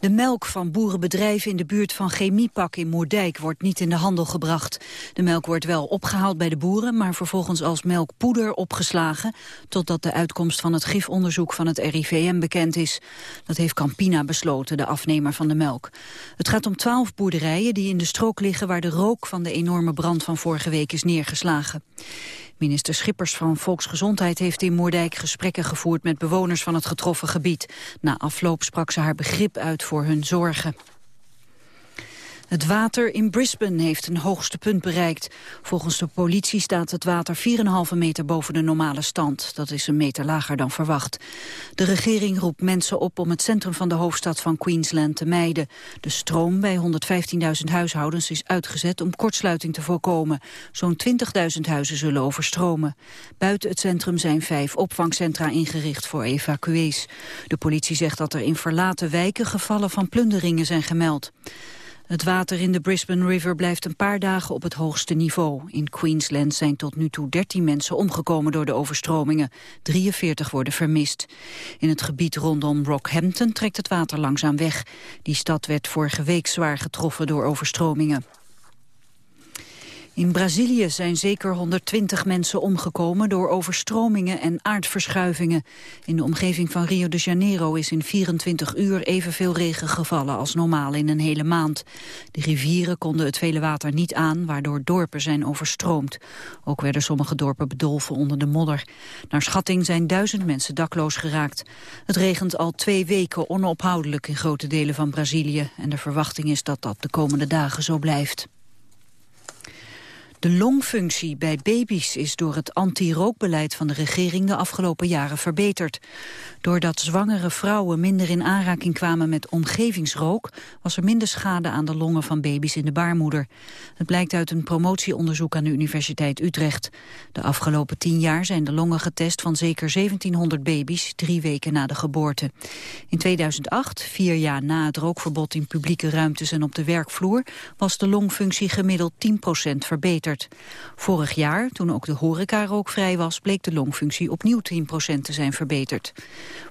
De melk van boerenbedrijven in de buurt van Chemiepak in Moerdijk wordt niet in de handel gebracht. De melk wordt wel opgehaald bij de boeren, maar vervolgens als melkpoeder opgeslagen, totdat de uitkomst van het gifonderzoek van het RIVM bekend is. Dat heeft Campina besloten, de afnemer van de melk. Het gaat om twaalf boerderijen die in de strook liggen waar de rook van de enorme brand van vorige week is neergeslagen. Minister Schippers van Volksgezondheid heeft in Moerdijk gesprekken gevoerd met bewoners van het getroffen gebied. Na afloop sprak ze haar begrip uit voor hun zorgen. Het water in Brisbane heeft een hoogste punt bereikt. Volgens de politie staat het water 4,5 meter boven de normale stand. Dat is een meter lager dan verwacht. De regering roept mensen op om het centrum van de hoofdstad van Queensland te mijden. De stroom bij 115.000 huishoudens is uitgezet om kortsluiting te voorkomen. Zo'n 20.000 huizen zullen overstromen. Buiten het centrum zijn vijf opvangcentra ingericht voor evacuees. De politie zegt dat er in verlaten wijken gevallen van plunderingen zijn gemeld. Het water in de Brisbane River blijft een paar dagen op het hoogste niveau. In Queensland zijn tot nu toe 13 mensen omgekomen door de overstromingen. 43 worden vermist. In het gebied rondom Rockhampton trekt het water langzaam weg. Die stad werd vorige week zwaar getroffen door overstromingen. In Brazilië zijn zeker 120 mensen omgekomen door overstromingen en aardverschuivingen. In de omgeving van Rio de Janeiro is in 24 uur evenveel regen gevallen als normaal in een hele maand. De rivieren konden het vele water niet aan, waardoor dorpen zijn overstroomd. Ook werden sommige dorpen bedolven onder de modder. Naar schatting zijn duizend mensen dakloos geraakt. Het regent al twee weken onophoudelijk in grote delen van Brazilië. En de verwachting is dat dat de komende dagen zo blijft. De longfunctie bij baby's is door het anti-rookbeleid van de regering de afgelopen jaren verbeterd. Doordat zwangere vrouwen minder in aanraking kwamen met omgevingsrook, was er minder schade aan de longen van baby's in de baarmoeder. Het blijkt uit een promotieonderzoek aan de Universiteit Utrecht. De afgelopen tien jaar zijn de longen getest van zeker 1700 baby's, drie weken na de geboorte. In 2008, vier jaar na het rookverbod in publieke ruimtes en op de werkvloer, was de longfunctie gemiddeld 10% verbeterd. Vorig jaar, toen ook de horeca rookvrij was, bleek de longfunctie opnieuw 10% te zijn verbeterd.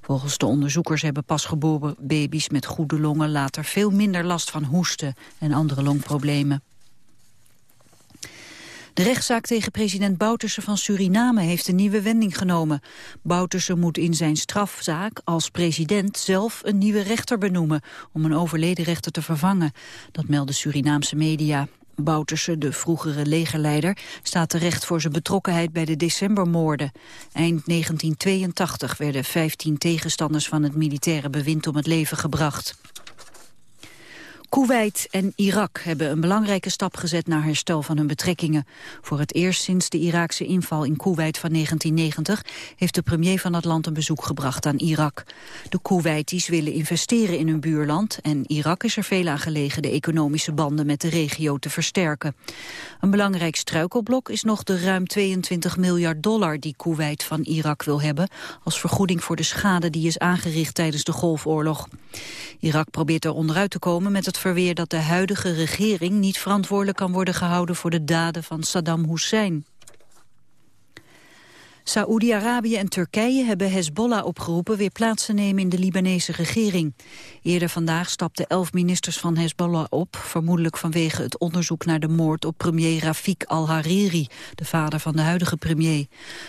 Volgens de onderzoekers hebben pasgeboren baby's met goede longen later veel minder last van hoesten en andere longproblemen. De rechtszaak tegen president Bouterse van Suriname heeft een nieuwe wending genomen. Bouterse moet in zijn strafzaak als president zelf een nieuwe rechter benoemen... om een overleden rechter te vervangen. Dat melden Surinaamse media. Bouterse, de vroegere legerleider, staat terecht voor zijn betrokkenheid bij de decembermoorden. Eind 1982 werden 15 tegenstanders van het militaire bewind om het leven gebracht. Kuwait en Irak hebben een belangrijke stap gezet naar herstel van hun betrekkingen. Voor het eerst sinds de Iraakse inval in Kuwait van 1990 heeft de premier van het land een bezoek gebracht aan Irak. De Kuwaitis willen investeren in hun buurland en Irak is er veel aan gelegen de economische banden met de regio te versterken. Een belangrijk struikelblok is nog de ruim 22 miljard dollar die Kuwait van Irak wil hebben als vergoeding voor de schade die is aangericht tijdens de Golfoorlog. Irak probeert er onderuit te komen met het verweer dat de huidige regering niet verantwoordelijk kan worden gehouden voor de daden van Saddam Hussein. Saoedi-Arabië en Turkije hebben Hezbollah opgeroepen weer plaats te nemen in de Libanese regering. Eerder vandaag stapten elf ministers van Hezbollah op, vermoedelijk vanwege het onderzoek naar de moord op premier Rafik al-Hariri, de vader van de huidige premier.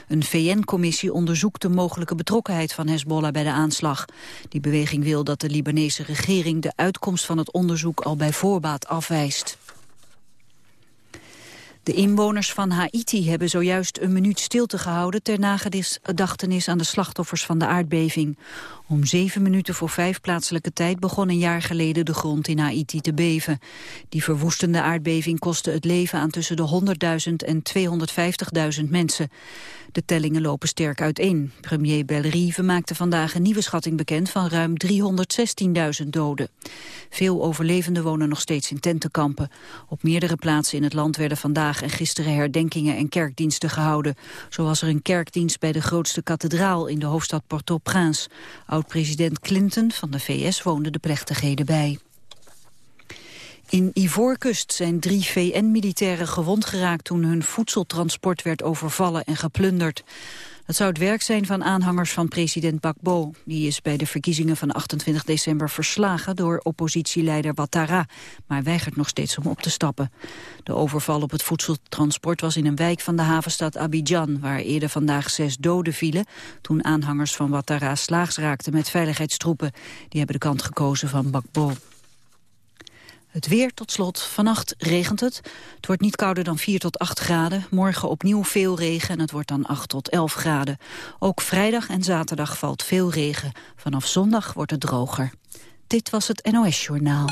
Een VN-commissie onderzoekt de mogelijke betrokkenheid van Hezbollah bij de aanslag. Die beweging wil dat de Libanese regering de uitkomst van het onderzoek al bij voorbaat afwijst. De inwoners van Haiti hebben zojuist een minuut stilte gehouden... ter nagedachtenis aan de slachtoffers van de aardbeving. Om zeven minuten voor vijf plaatselijke tijd begon een jaar geleden de grond in Haiti te beven. Die verwoestende aardbeving kostte het leven aan tussen de 100.000 en 250.000 mensen. De tellingen lopen sterk uiteen. Premier Bellerive maakte vandaag een nieuwe schatting bekend van ruim 316.000 doden. Veel overlevenden wonen nog steeds in tentenkampen. Op meerdere plaatsen in het land werden vandaag en gisteren herdenkingen en kerkdiensten gehouden. Zo was er een kerkdienst bij de grootste kathedraal in de hoofdstad Port-au-Prince. Oud-president Clinton van de VS woonde de plechtigheden bij. In Ivoorkust zijn drie VN-militairen gewond geraakt toen hun voedseltransport werd overvallen en geplunderd. Het zou het werk zijn van aanhangers van president Bakbo. Die is bij de verkiezingen van 28 december verslagen door oppositieleider Ouattara, maar weigert nog steeds om op te stappen. De overval op het voedseltransport was in een wijk van de havenstad Abidjan, waar eerder vandaag zes doden vielen, toen aanhangers van Ouattara slaags raakten met veiligheidstroepen. Die hebben de kant gekozen van Bakbo. Het weer tot slot. Vannacht regent het. Het wordt niet kouder dan 4 tot 8 graden. Morgen opnieuw veel regen en het wordt dan 8 tot 11 graden. Ook vrijdag en zaterdag valt veel regen. Vanaf zondag wordt het droger. Dit was het NOS Journaal.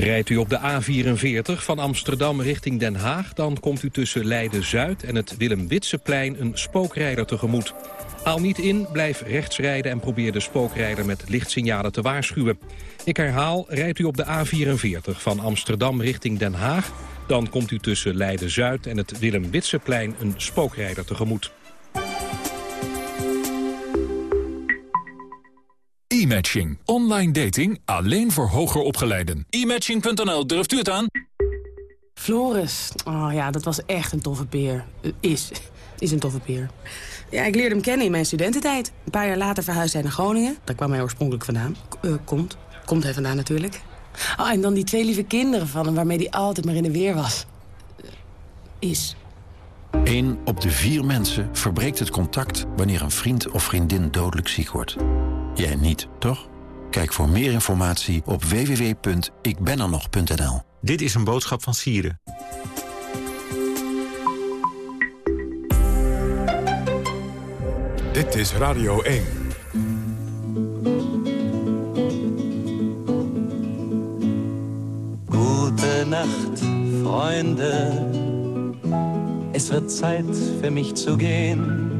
Rijdt u op de A44 van Amsterdam richting Den Haag... dan komt u tussen Leiden-Zuid en het Willem-Witseplein een spookrijder tegemoet. Haal niet in, blijf rechts rijden en probeer de spookrijder met lichtsignalen te waarschuwen. Ik herhaal, rijdt u op de A44 van Amsterdam richting Den Haag... dan komt u tussen Leiden-Zuid en het Willem-Witseplein een spookrijder tegemoet. E-matching. Online dating alleen voor hoger opgeleiden. E-matching.nl, durft u het aan? Floris, oh ja, dat was echt een toffe peer. Uh, is, is een toffe peer. Ja, ik leerde hem kennen in mijn studententijd. Een paar jaar later verhuisde hij naar Groningen. Daar kwam hij oorspronkelijk vandaan. Uh, komt. Komt hij vandaan natuurlijk. Oh, en dan die twee lieve kinderen van hem waarmee hij altijd maar in de weer was. Uh, is. Eén op de vier mensen verbreekt het contact wanneer een vriend of vriendin dodelijk ziek wordt. Jij niet, toch? Kijk voor meer informatie op www.ikbenernog.nl. Dit is een boodschap van Sieren. Dit is Radio 1. Gute Nacht, Freunde. Es wird Zeit für mich zu gehen.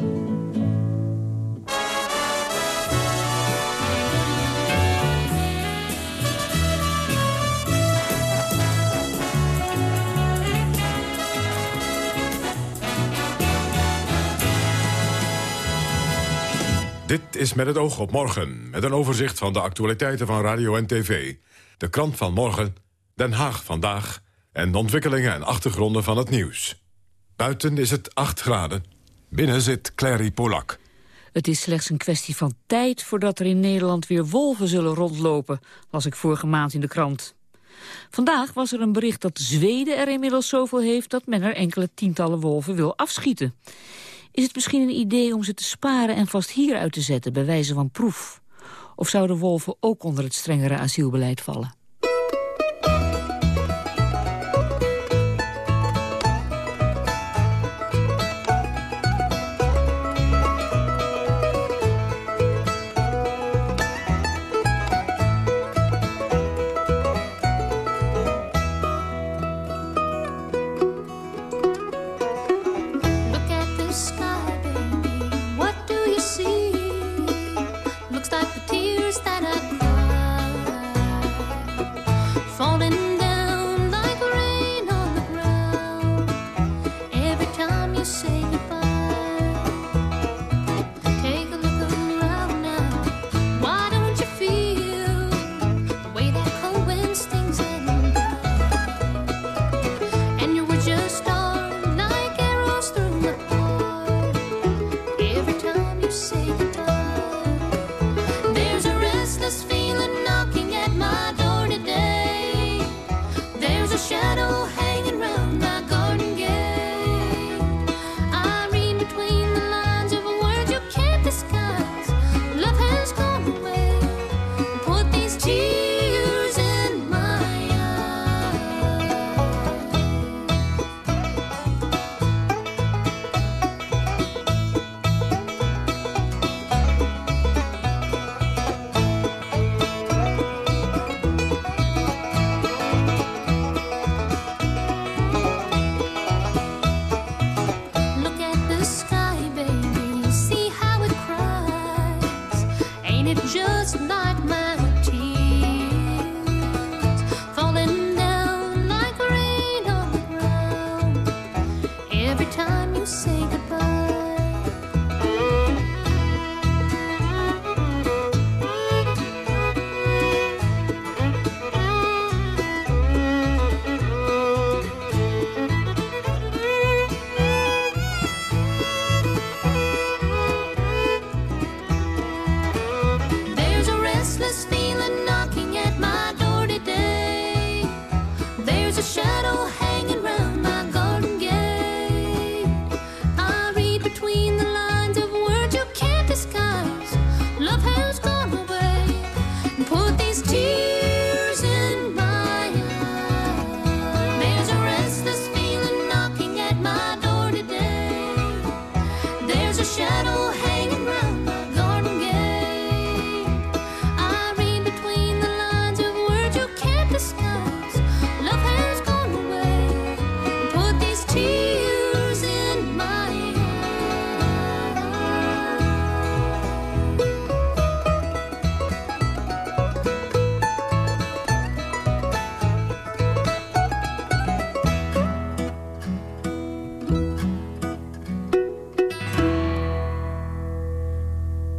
Dit is met het oog op morgen, met een overzicht van de actualiteiten van radio en tv. De krant van morgen, Den Haag vandaag en de ontwikkelingen en achtergronden van het nieuws. Buiten is het 8 graden, binnen zit Clary Polak. Het is slechts een kwestie van tijd voordat er in Nederland weer wolven zullen rondlopen, las ik vorige maand in de krant. Vandaag was er een bericht dat Zweden er inmiddels zoveel heeft dat men er enkele tientallen wolven wil afschieten. Is het misschien een idee om ze te sparen en vast hier uit te zetten, bij wijze van proef? Of zouden wolven ook onder het strengere asielbeleid vallen?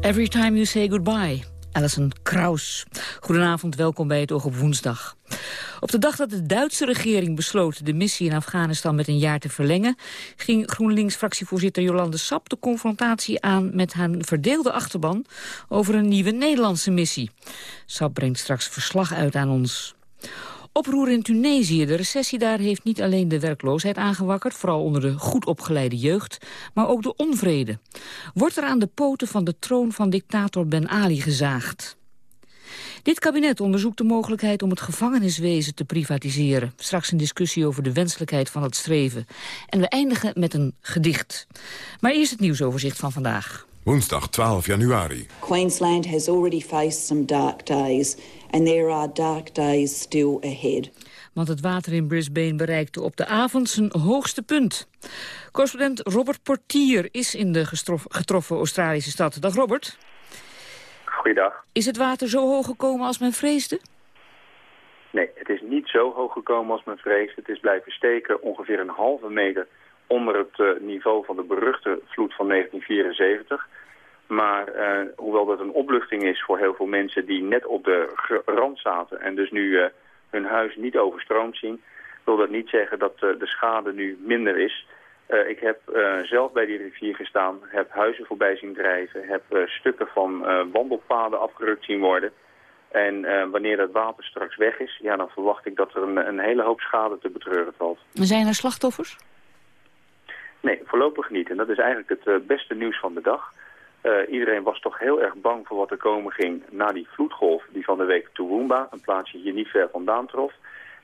Every time you say goodbye. Alison Kraus. Goedenavond, welkom bij het Oog op Woensdag. Op de dag dat de Duitse regering besloot de missie in Afghanistan met een jaar te verlengen, ging GroenLinks-fractievoorzitter Jolande Sap de confrontatie aan met haar verdeelde achterban over een nieuwe Nederlandse missie. Sap brengt straks verslag uit aan ons. Oproer in Tunesië. De recessie daar heeft niet alleen de werkloosheid aangewakkerd... vooral onder de goed opgeleide jeugd, maar ook de onvrede. Wordt er aan de poten van de troon van dictator Ben Ali gezaagd? Dit kabinet onderzoekt de mogelijkheid om het gevangeniswezen te privatiseren. Straks een discussie over de wenselijkheid van het streven. En we eindigen met een gedicht. Maar eerst het nieuwsoverzicht van vandaag. Woensdag 12 januari. Queensland has already faced some dark days and there are dark days still ahead. Want het water in Brisbane bereikte op de avond zijn hoogste punt. Correspondent Robert Portier is in de getroffen Australische stad. Dag Robert. Goeiedag. Is het water zo hoog gekomen als men vreesde? Nee, het is niet zo hoog gekomen als men vreesde. Het is blijven steken ongeveer een halve meter onder het uh, niveau van de beruchte vloed van 1974. Maar uh, hoewel dat een opluchting is voor heel veel mensen die net op de rand zaten en dus nu uh, hun huis niet overstroomd zien, wil dat niet zeggen dat de schade nu minder is. ik heb zelf bij die rivier gestaan, heb huizen voorbij zien drijven, heb stukken van wandelpaden afgerukt zien worden. En wanneer dat water straks weg is, ja, dan verwacht ik dat er een, een hele hoop schade te betreuren valt. Zijn er slachtoffers? Nee, voorlopig niet. En dat is eigenlijk het uh, beste nieuws van de dag. Uh, iedereen was toch heel erg bang voor wat er komen ging na die vloedgolf die van de week Toowoomba, een plaatsje hier niet ver vandaan trof.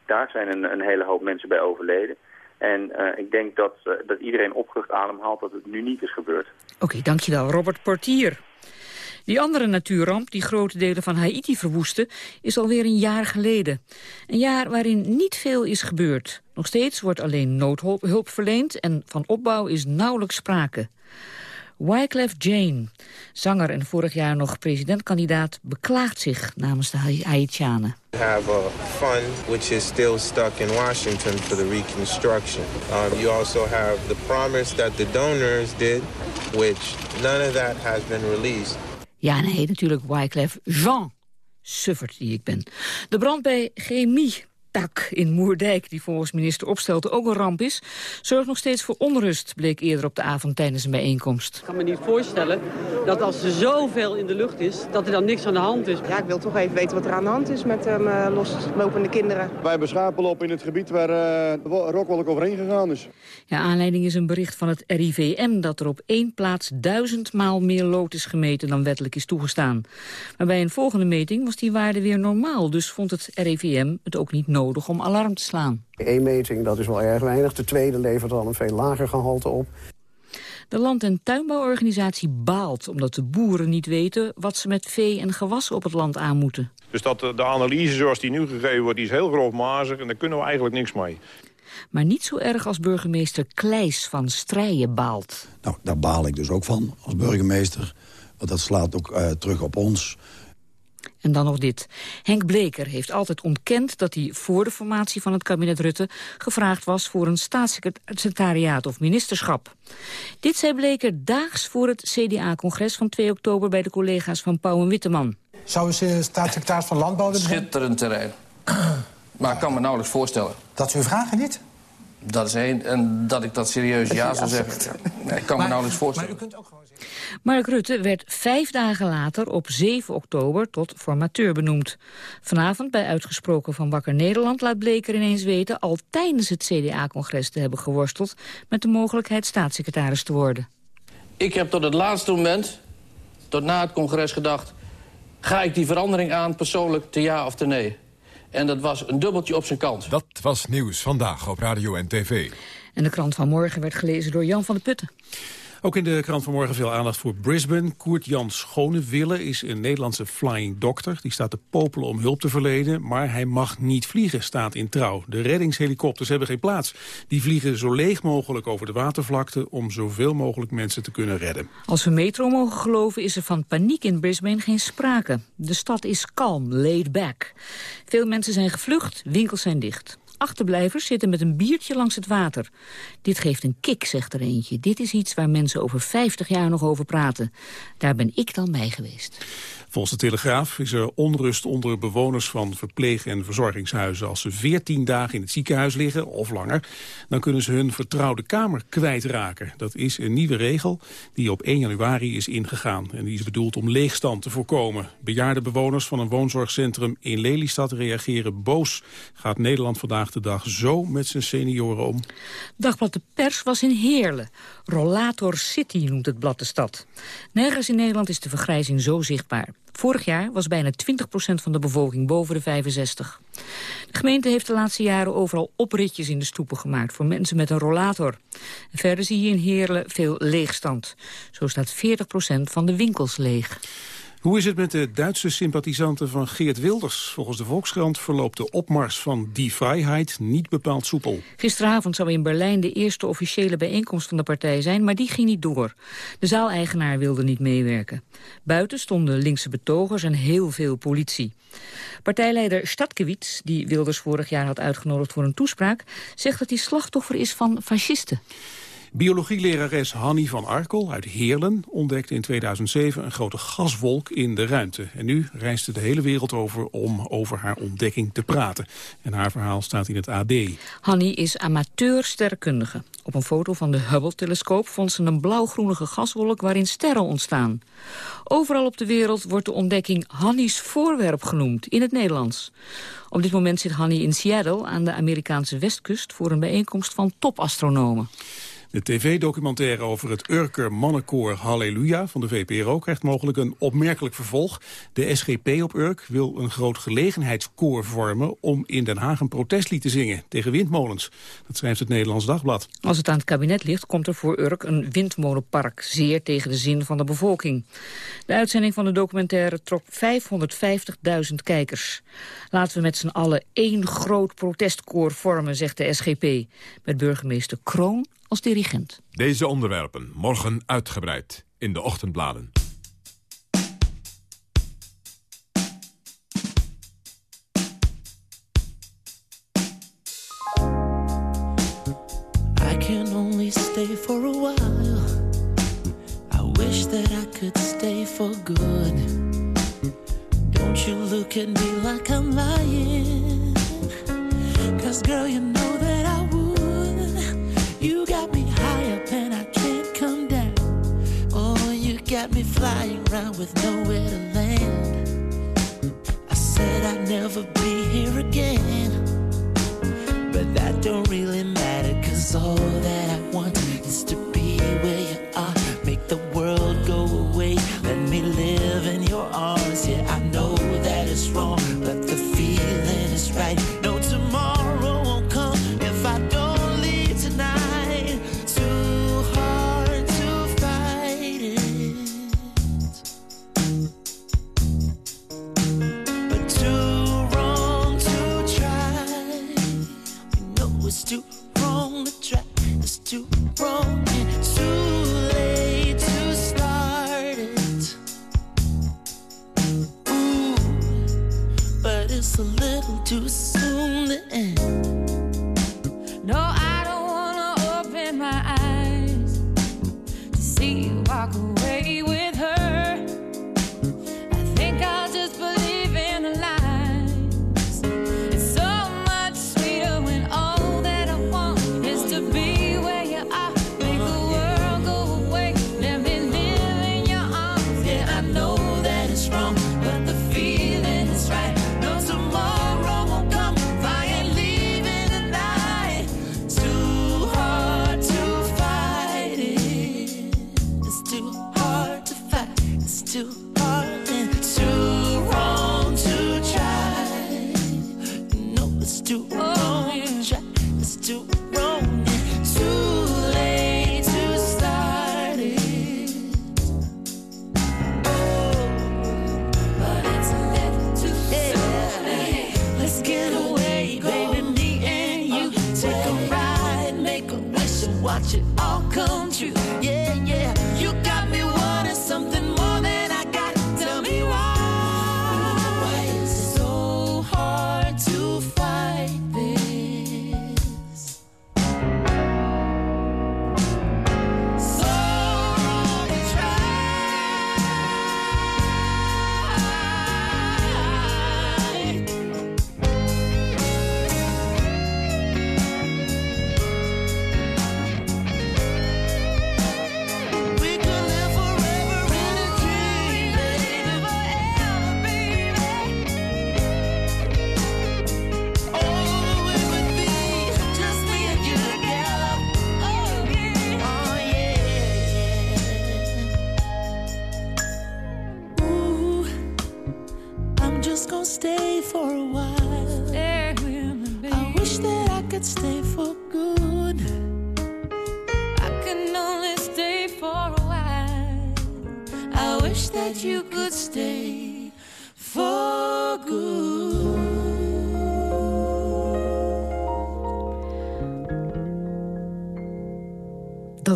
Daar zijn een, een hele hoop mensen bij overleden. En uh, ik denk dat, dat iedereen opgerucht ademhaalt dat het nu niet is gebeurd. Oké, dankjewel. Robert Portier. Die andere natuurramp die grote delen van Haiti verwoestte... is alweer een jaar geleden. Een jaar waarin niet veel is gebeurd. Nog steeds wordt alleen noodhulp verleend... en van opbouw is nauwelijks sprake. Wyclef Jane, zanger en vorig jaar nog presidentkandidaat, beklaagt zich namens de Haitianen. Have a fund which is still stuck in Washington for the reconstruction. Um, you also have the promise that the donors did, which none of that has been released. Ja, nee, natuurlijk Wyclef Jean. Suffert die ik ben. De brand bij Chemie tak in Moerdijk, die volgens minister Opstelten ook een ramp is, zorgt nog steeds voor onrust, bleek eerder op de avond tijdens een bijeenkomst. Ik kan me niet voorstellen dat als er zoveel in de lucht is, dat er dan niks aan de hand is. Ja, ik wil toch even weten wat er aan de hand is met um, loslopende kinderen. Wij hebben schapen lopen in het gebied waar uh, de rokwolk overheen gegaan is. Ja, aanleiding is een bericht van het RIVM dat er op één plaats duizendmaal meer lood is gemeten dan wettelijk is toegestaan. Maar bij een volgende meting was die waarde weer normaal, dus vond het RIVM het ook niet nodig nodig om alarm te slaan. Eén meting, dat is wel erg weinig. De tweede levert al een veel lager gehalte op. De land- en tuinbouworganisatie baalt omdat de boeren niet weten... wat ze met vee en gewassen op het land aan moeten. Dus dat de analyse zoals die nu gegeven wordt, die is heel grofmazig... en daar kunnen we eigenlijk niks mee. Maar niet zo erg als burgemeester Kleis van Strijen baalt. Nou, daar baal ik dus ook van als burgemeester. Want dat slaat ook uh, terug op ons. En dan nog dit. Henk Bleker heeft altijd ontkend dat hij voor de formatie van het kabinet Rutte gevraagd was voor een staatssecretariaat of ministerschap. Dit zei Bleker daags voor het CDA-congres van 2 oktober bij de collega's van Pauw en Witteman. Zou u staatssecretaris van Landbouw willen zijn? Schitterend terrein. maar ik kan me nauwelijks voorstellen. Dat u vragen niet? Dat is één. En dat ik dat serieus ja zou zeggen. Nee, ik kan me nauwelijks voorstellen. Maar u kunt ook gewoon zeggen... Mark Rutte werd vijf dagen later op 7 oktober tot formateur benoemd. Vanavond bij Uitgesproken van Wakker Nederland laat Bleker ineens weten... al tijdens het CDA-congres te hebben geworsteld... met de mogelijkheid staatssecretaris te worden. Ik heb tot het laatste moment, tot na het congres gedacht... ga ik die verandering aan persoonlijk te ja of te nee? En dat was een dubbeltje op zijn kant. Dat was nieuws vandaag op Radio en TV. En de krant van morgen werd gelezen door Jan van de Putten. Ook in de krant van morgen veel aandacht voor Brisbane. Koert-Jan Schonewille is een Nederlandse flying doctor. Die staat te popelen om hulp te verlenen, maar hij mag niet vliegen, staat in trouw. De reddingshelikopters hebben geen plaats. Die vliegen zo leeg mogelijk over de watervlakte... om zoveel mogelijk mensen te kunnen redden. Als we metro mogen geloven is er van paniek in Brisbane geen sprake. De stad is kalm, laid back. Veel mensen zijn gevlucht, winkels zijn dicht. Achterblijvers zitten met een biertje langs het water. Dit geeft een kick, zegt er eentje. Dit is iets waar mensen over 50 jaar nog over praten. Daar ben ik dan bij geweest. Volgens de Telegraaf is er onrust onder bewoners van verpleeg- en verzorgingshuizen. Als ze 14 dagen in het ziekenhuis liggen, of langer, dan kunnen ze hun vertrouwde kamer kwijtraken. Dat is een nieuwe regel die op 1 januari is ingegaan. En die is bedoeld om leegstand te voorkomen. Bejaarde bewoners van een woonzorgcentrum in Lelystad reageren boos. Gaat Nederland vandaag de dag zo met zijn senioren om? Dagblad De Pers was in Heerlen. Rollator City noemt het blad de stad. Nergens in Nederland is de vergrijzing zo zichtbaar. Vorig jaar was bijna 20% van de bevolking boven de 65. De gemeente heeft de laatste jaren overal opritjes in de stoepen gemaakt... voor mensen met een rollator. Verder zie je in Heerlen veel leegstand. Zo staat 40% van de winkels leeg. Hoe is het met de Duitse sympathisanten van Geert Wilders? Volgens de Volkskrant verloopt de opmars van die vrijheid niet bepaald soepel. Gisteravond zou in Berlijn de eerste officiële bijeenkomst van de partij zijn, maar die ging niet door. De zaaleigenaar wilde niet meewerken. Buiten stonden linkse betogers en heel veel politie. Partijleider Stadkewitz, die Wilders vorig jaar had uitgenodigd voor een toespraak, zegt dat hij slachtoffer is van fascisten. Biologielerares Hanny van Arkel uit Heerlen ontdekte in 2007 een grote gaswolk in de ruimte. En nu reisde de hele wereld over om over haar ontdekking te praten. En haar verhaal staat in het AD. Hanny is amateur-sterrenkundige. Op een foto van de Hubble-telescoop vond ze een blauwgroenige gaswolk waarin sterren ontstaan. Overal op de wereld wordt de ontdekking Hanny's voorwerp genoemd, in het Nederlands. Op dit moment zit Hanny in Seattle aan de Amerikaanse westkust voor een bijeenkomst van topastronomen. De tv-documentaire over het Urker mannenkoor Halleluja van de VPRO krijgt mogelijk een opmerkelijk vervolg. De SGP op Urk wil een groot gelegenheidskoor vormen om in Den Haag een protestlied te zingen tegen windmolens. Dat schrijft het Nederlands Dagblad. Als het aan het kabinet ligt, komt er voor Urk een windmolenpark, zeer tegen de zin van de bevolking. De uitzending van de documentaire trok 550.000 kijkers. Laten we met z'n allen één groot protestkoor vormen, zegt de SGP. Met burgemeester Kroon als dirigent. Deze onderwerpen morgen uitgebreid in de ochtendbladen. I can only stay for a while. I wish that I could stay for good. Don't you look at me like I'm lying. Cause girl, you know got me flying around with nowhere to land. I said I'd never be here again. But that don't really matter,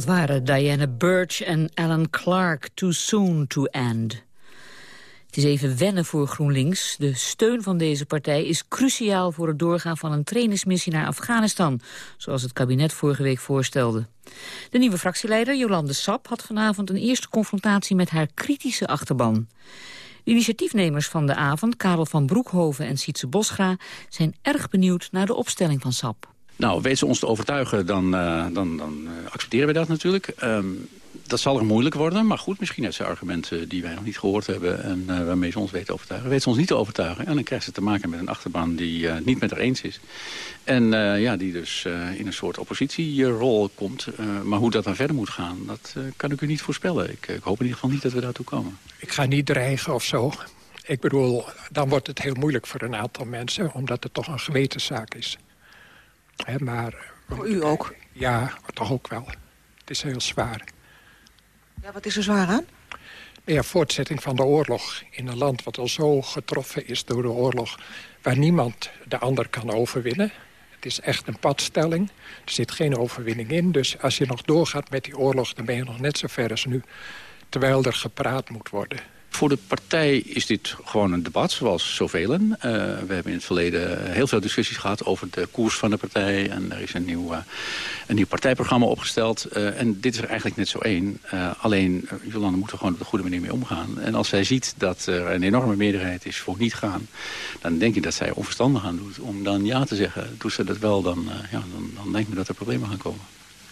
Dat waren Diana Birch en Alan Clark, Too Soon to End. Het is even wennen voor GroenLinks. De steun van deze partij is cruciaal voor het doorgaan van een trainingsmissie naar Afghanistan, zoals het kabinet vorige week voorstelde. De nieuwe fractieleider Jolande Sap had vanavond een eerste confrontatie met haar kritische achterban. De initiatiefnemers van de avond, Karel van Broekhoven en Sietse Bosgra, zijn erg benieuwd naar de opstelling van Sap. Nou, weet ze ons te overtuigen, dan, uh, dan, dan uh, accepteren we dat natuurlijk. Um, dat zal er moeilijk worden, maar goed, misschien heeft ze argumenten die wij nog niet gehoord hebben... en uh, waarmee ze ons weten te overtuigen. Weet ze ons niet te overtuigen en dan krijgt ze te maken met een achterban die het niet met haar eens is. En ja, die dus in een soort oppositierol komt. maar hoe dat dan verder moet gaan, dat kan ik u niet voorspellen. Ik, ik hoop in ieder geval niet dat we daartoe komen. Ik ga niet dreigen of zo. Ik bedoel, dan wordt het heel moeilijk voor een aantal mensen... omdat het toch een gewetenszaak is. Maar, Voor u ook? Ja, toch ook wel. Het is heel zwaar. Ja, wat is er zwaar aan? Ja, voortzetting van de oorlog in een land wat al zo getroffen is door de oorlog... waar niemand de ander kan overwinnen. Het is echt een padstelling. Er zit geen overwinning in. Dus als je nog doorgaat met die oorlog, dan ben je nog net zo ver als nu. Terwijl er gepraat moet worden. Voor de partij is dit gewoon een debat, zoals zoveel. Uh, we hebben in het verleden heel veel discussies gehad over de koers van de partij. En er is een nieuw, uh, een nieuw partijprogramma opgesteld. Uh, en dit is er eigenlijk net zo één. alleen, Jolande moet er gewoon op de goede manier mee omgaan. En als zij ziet dat er een enorme meerderheid is voor niet gaan... dan denk ik dat zij onverstandig aan doet om dan ja te zeggen. Doet ze dat wel, dan, ja, dan, dan denk ik dat er problemen gaan komen.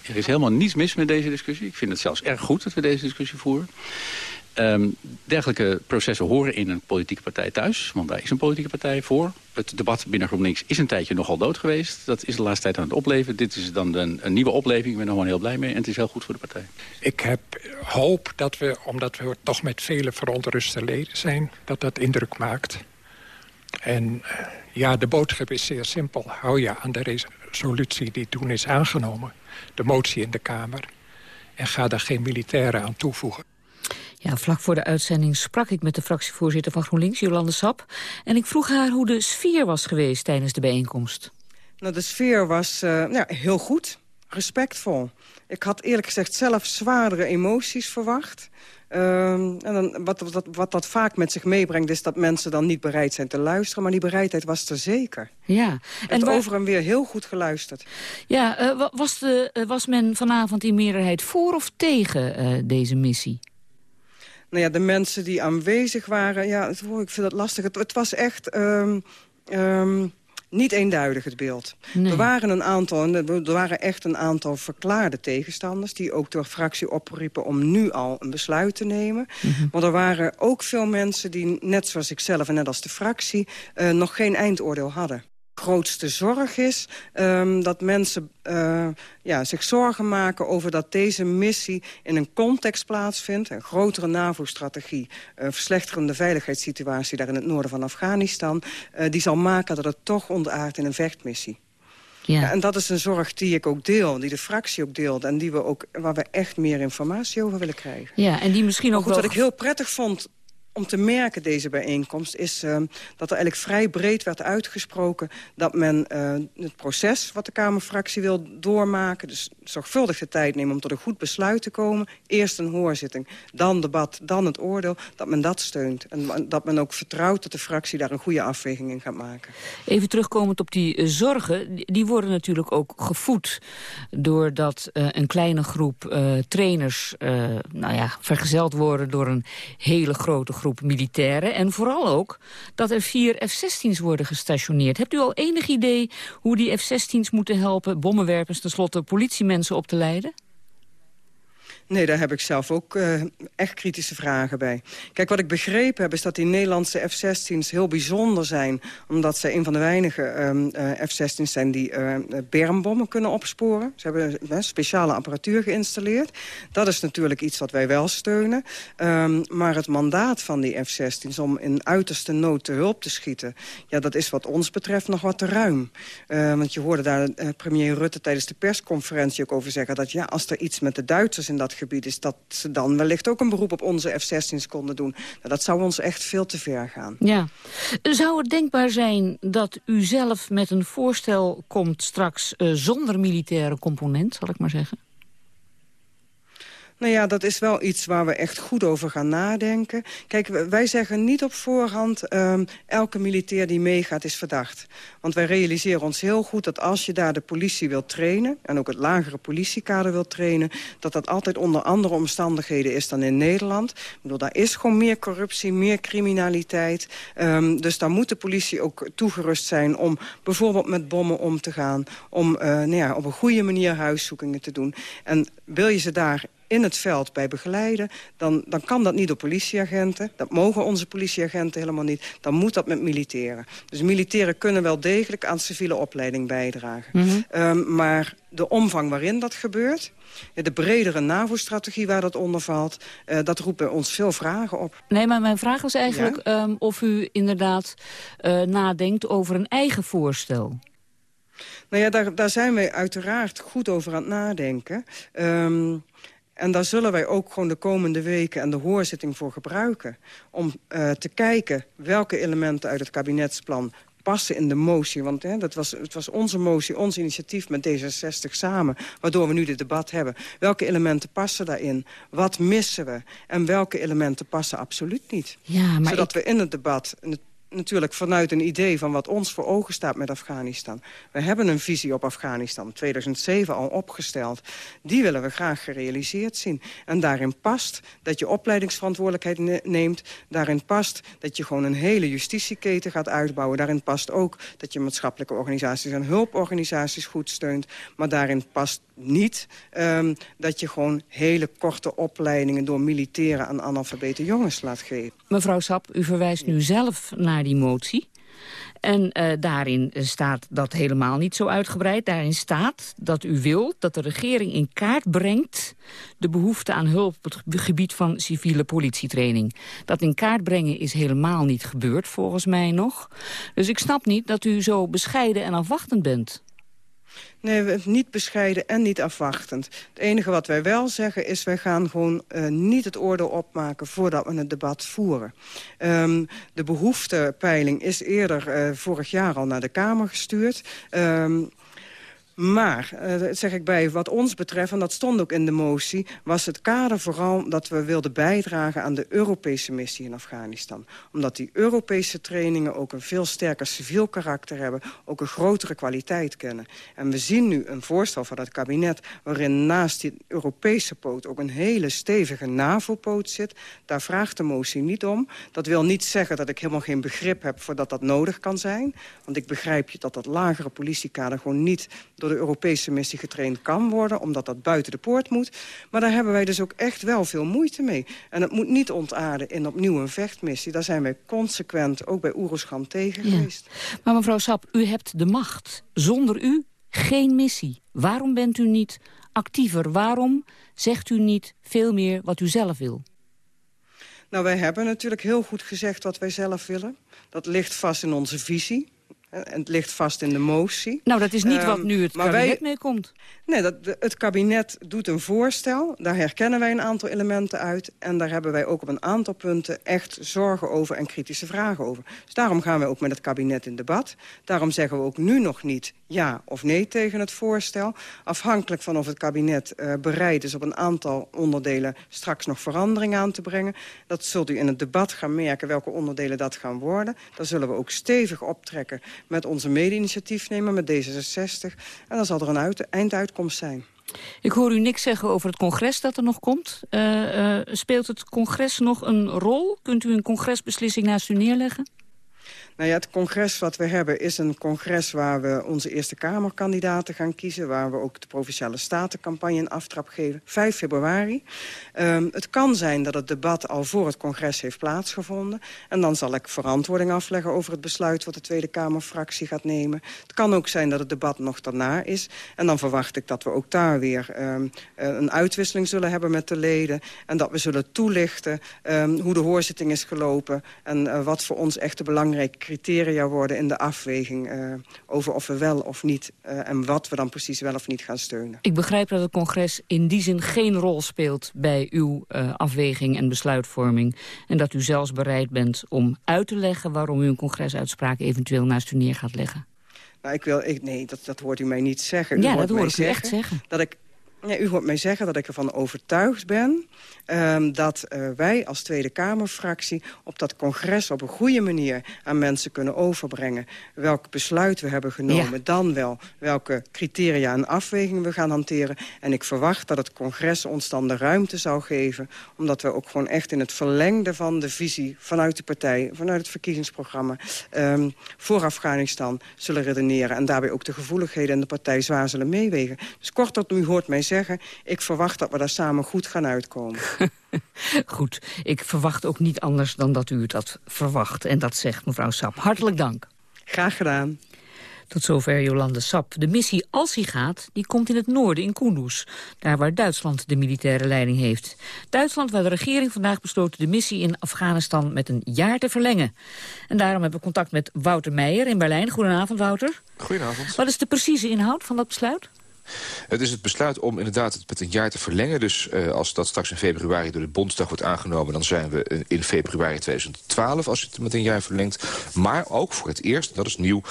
Er is helemaal niets mis met deze discussie. Ik vind het zelfs erg goed dat we deze discussie voeren. Um, dergelijke processen horen in een politieke partij thuis. Want daar is een politieke partij voor. Het debat binnen GroenLinks is een tijdje nogal dood geweest. Dat is de laatste tijd aan het opleven. Dit is dan een, een nieuwe opleving. Ik ben er gewoon heel blij mee. En het is heel goed voor de partij. Ik heb hoop dat we, omdat we toch met vele verontruste leden zijn... dat dat indruk maakt. En ja, de boodschap is zeer simpel. Hou je aan de resolutie die toen is aangenomen. De motie in de Kamer. En ga daar geen militairen aan toevoegen. Ja, vlak voor de uitzending sprak ik met de fractievoorzitter van GroenLinks, Jolande Sap. En ik vroeg haar hoe de sfeer was geweest tijdens de bijeenkomst. Nou, de sfeer was uh, ja, heel goed, respectvol. Ik had eerlijk gezegd zelf zwaardere emoties verwacht. Uh, en dan, wat, wat, wat, dat vaak met zich meebrengt is dat mensen dan niet bereid zijn te luisteren. Maar die bereidheid was er zeker. Ja. En waar... over en weer heel goed geluisterd. Ja, uh, was, de, was men vanavond in meerderheid voor of tegen deze missie? Nou ja, de mensen die aanwezig waren, ja, ik vind het lastig. Het, het was echt um, um, niet eenduidig, het beeld. Nee. Er waren een aantal, er waren echt een aantal verklaarde tegenstanders... die ook door fractie opriepen om nu al een besluit te nemen. Mm -hmm. Maar er waren ook veel mensen die, net zoals ik zelf en net als de fractie... Uh, nog geen eindoordeel hadden grootste zorg is. Um, dat mensen uh, ja, zich zorgen maken over dat deze missie in een context plaatsvindt. Een grotere NAVO-strategie, een verslechterende veiligheidssituatie daar in het noorden van Afghanistan. Uh, die zal maken dat het toch ontaart in een vechtmissie. Ja. ja. en dat is een zorg die ik ook deel, die de fractie ook deelt... en die we ook, waar we echt meer informatie over willen krijgen. Ja, en die misschien ook goed, wel... Wat ik heel prettig vond om te merken, deze bijeenkomst, is uh, dat er eigenlijk vrij breed werd uitgesproken... dat men uh, het proces wat de Kamerfractie wil doormaken... dus zorgvuldig de tijd nemen om tot een goed besluit te komen. Eerst een hoorzitting, dan debat, dan het oordeel. Dat men dat steunt. En dat men ook vertrouwt dat de fractie daar een goede afweging in gaat maken. Even terugkomend op die uh, zorgen. Die worden natuurlijk ook gevoed... doordat een kleine groep trainers nou ja, vergezeld worden... door een hele grote groep militairen. En vooral ook dat er vier F-16's worden gestationeerd. Hebt u al enig idee hoe die F-16's moeten helpen... bommenwerpers, tenslotte politiemensen op te leiden? Nee, daar heb ik zelf ook uh, echt kritische vragen bij. Kijk, wat ik begrepen heb is dat die Nederlandse F-16's heel bijzonder zijn... omdat ze een van de weinige um, uh, F-16's zijn die uh, bermbommen kunnen opsporen. Ze hebben speciale apparatuur geïnstalleerd. Dat is natuurlijk iets wat wij wel steunen. Um, maar het mandaat van die F-16's om in uiterste nood te hulp te schieten... ja, dat is wat ons betreft nog wat te ruim. want je hoorde daar premier Rutte tijdens de persconferentie ook over zeggen... dat ja, als er iets met de Duitsers in dat is... dat ze dan wellicht ook een beroep op onze F-16's konden doen. Nou, dat zou ons echt veel te ver gaan. Ja. Zou het denkbaar zijn dat u zelf met een voorstel komt straks... Uh, zonder militaire component, zal ik maar zeggen? Nou ja, dat is wel iets waar we echt goed over gaan nadenken. Kijk, wij zeggen niet op voorhand... Um, elke militair die meegaat is verdacht. Want wij realiseren ons heel goed dat als je daar de politie wilt trainen... en ook het lagere politiekader wilt trainen... dat dat altijd onder andere omstandigheden is dan in Nederland. Ik bedoel, daar is gewoon meer corruptie, meer criminaliteit. Um, dus daar moet de politie ook toegerust zijn... om bijvoorbeeld met bommen om te gaan... om uh, nou ja, op een goede manier huiszoekingen te doen. En wil je ze daar in het veld bij begeleiden... Dan, dan kan dat niet door politieagenten. Dat mogen onze politieagenten helemaal niet. Dan moet dat met militairen. Dus militairen kunnen wel degelijk aan civiele opleiding bijdragen. Mm -hmm. um, maar de omvang waarin dat gebeurt... de bredere NAVO-strategie waar dat onder valt... Uh, dat roept bij ons veel vragen op. Nee, maar mijn vraag was eigenlijk ja? um, of u inderdaad uh, nadenkt over een eigen voorstel. Nou ja, daar, daar zijn wij uiteraard goed over aan het nadenken. Um, En daar zullen wij ook gewoon de komende weken en de hoorzitting voor gebruiken. Om uh, te kijken welke elementen uit het kabinetsplan passen in de motie. Want hè, dat was, het was onze motie, ons initiatief met D66 samen... waardoor we nu dit debat hebben. Welke elementen passen daarin? Wat missen we? En welke elementen passen absoluut niet? Ja, maar Zodat ik... we in het debat... In het natuurlijk vanuit een idee van wat ons voor ogen staat met Afghanistan. We hebben een visie op Afghanistan, 2007 al opgesteld. Die willen we graag gerealiseerd zien. En daarin past dat je opleidingsverantwoordelijkheid neemt. Daarin past dat je gewoon een hele justitieketen gaat uitbouwen. Daarin past ook dat je maatschappelijke organisaties en hulporganisaties goed steunt. Maar daarin past niet um, dat je gewoon hele korte opleidingen... door militairen aan analfabete jongens laat geven. Mevrouw Sap, u verwijst nu zelf naar die motie. En uh, daarin staat dat helemaal niet zo uitgebreid. Daarin staat dat u wil dat de regering in kaart brengt... de behoefte aan hulp op het gebied van civiele politietraining. Dat in kaart brengen is helemaal niet gebeurd, volgens mij nog. Dus ik snap niet dat u zo bescheiden en afwachtend bent. Nee, niet bescheiden en niet afwachtend. Het enige wat wij wel zeggen is... wij gaan gewoon uh, niet het oordeel opmaken voordat we het debat voeren. Um, de behoeftepeiling is eerder uh, vorig jaar al naar de Kamer gestuurd... Um, Maar, uh, dat zeg ik bij, wat ons betreft, en dat stond ook in de motie... was het kader vooral dat we wilden bijdragen aan de Europese missie in Afghanistan. Omdat die Europese trainingen ook een veel sterker civiel karakter hebben... ook een grotere kwaliteit kennen. En we zien nu een voorstel van het kabinet... waarin naast die Europese poot ook een hele stevige NAVO-poot zit. Daar vraagt de motie niet om. Dat wil niet zeggen dat ik helemaal geen begrip heb voor dat dat nodig kan zijn. Want ik begrijp je dat dat lagere politiekader gewoon niet... door de Europese missie getraind kan worden... omdat dat buiten de poort moet. Maar daar hebben wij dus ook echt wel veel moeite mee. En het moet niet ontaarden in opnieuw een vechtmissie. Daar zijn wij consequent ook bij Oeroscham tegen ja. geweest. Maar mevrouw Sap, u hebt de macht. Zonder u geen missie. Waarom bent u niet actiever? Waarom zegt u niet veel meer wat u zelf wil? Nou, wij hebben natuurlijk heel goed gezegd wat wij zelf willen. Dat ligt vast in onze visie. En het ligt vast in de motie. Nou, dat is niet um, wat nu het kabinet wij, mee komt. Nee, dat, het kabinet doet een voorstel. Daar herkennen wij een aantal elementen uit. En daar hebben wij ook op een aantal punten echt zorgen over en kritische vragen over. Dus daarom gaan we ook met het kabinet in debat. Daarom zeggen we ook nu nog niet ja of nee tegen het voorstel. Afhankelijk van of het kabinet uh, bereid is op een aantal onderdelen straks nog verandering aan te brengen. Dat zult u in het debat gaan merken welke onderdelen dat gaan worden. Daar zullen we ook stevig optrekken met onze mede-initiatiefnemer, met D66. En dan zal er een uit, einduitkomst zijn. Ik hoor u niks zeggen over het congres dat er nog komt. Uh, uh, speelt het congres nog een rol? Kunt u een congresbeslissing naast u neerleggen? Nou ja, het congres wat we hebben is een congres waar we onze Eerste Kamerkandidaten gaan kiezen. Waar we ook de Provinciale Statencampagne een aftrap geven. 5 februari. Um, het kan zijn dat het debat al voor het congres heeft plaatsgevonden. En dan zal ik verantwoording afleggen over het besluit wat de Tweede Kamerfractie gaat nemen. Het kan ook zijn dat het debat nog daarna is. En dan verwacht ik dat we ook daar weer um, een uitwisseling zullen hebben met de leden. En dat we zullen toelichten um, hoe de hoorzitting is gelopen. En uh, wat voor ons echt de belangrijke criteria worden in de afweging... Uh, over of we wel of niet uh, en wat we dan precies wel of niet gaan steunen. Ik begrijp dat het congres in die zin geen rol speelt... bij uw uh, afweging en besluitvorming. En dat u zelfs bereid bent om uit te leggen... waarom u een congresuitspraak eventueel naast u neer gaat leggen. Nou, ik wil, ik, nee, dat, dat hoort u mij niet zeggen. U ja, hoort dat hoor ik zeggen u echt zeggen. Dat ik Ja, u hoort mij zeggen dat ik ervan overtuigd ben... Um, dat uh, wij als Tweede Kamerfractie op dat congres op een goede manier... aan mensen kunnen overbrengen welk besluit we hebben genomen. Ja. Dan wel welke criteria en afwegingen we gaan hanteren. En ik verwacht dat het congres ons dan de ruimte zou geven... omdat we ook gewoon echt in het verlengde van de visie... vanuit de partij, vanuit het verkiezingsprogramma... Um, voor Afghanistan zullen redeneren. En daarbij ook de gevoeligheden en de partij zwaar zullen meewegen. Dus kortom, u hoort mij zeggen... ik verwacht dat we daar samen goed gaan uitkomen. Goed, ik verwacht ook niet anders dan dat u dat verwacht. En dat zegt mevrouw Sap. Hartelijk dank. Graag gedaan. Tot zover Jolande Sap. De missie, als hij gaat, die komt in het noorden, in Kunduz. Daar waar Duitsland de militaire leiding heeft. Duitsland waar de regering vandaag besloten de missie in Afghanistan met een jaar te verlengen. En daarom hebben we contact met Wouter Meijer in Berlijn. Goedenavond, Wouter. Goedenavond. Wat is de precieze inhoud van dat besluit? Het is het besluit om inderdaad het met een jaar te verlengen. Dus uh, als dat straks in februari door de Bondsdag wordt aangenomen... dan zijn we in februari 2012 als het met een jaar verlengt. Maar ook voor het eerst, dat is nieuw...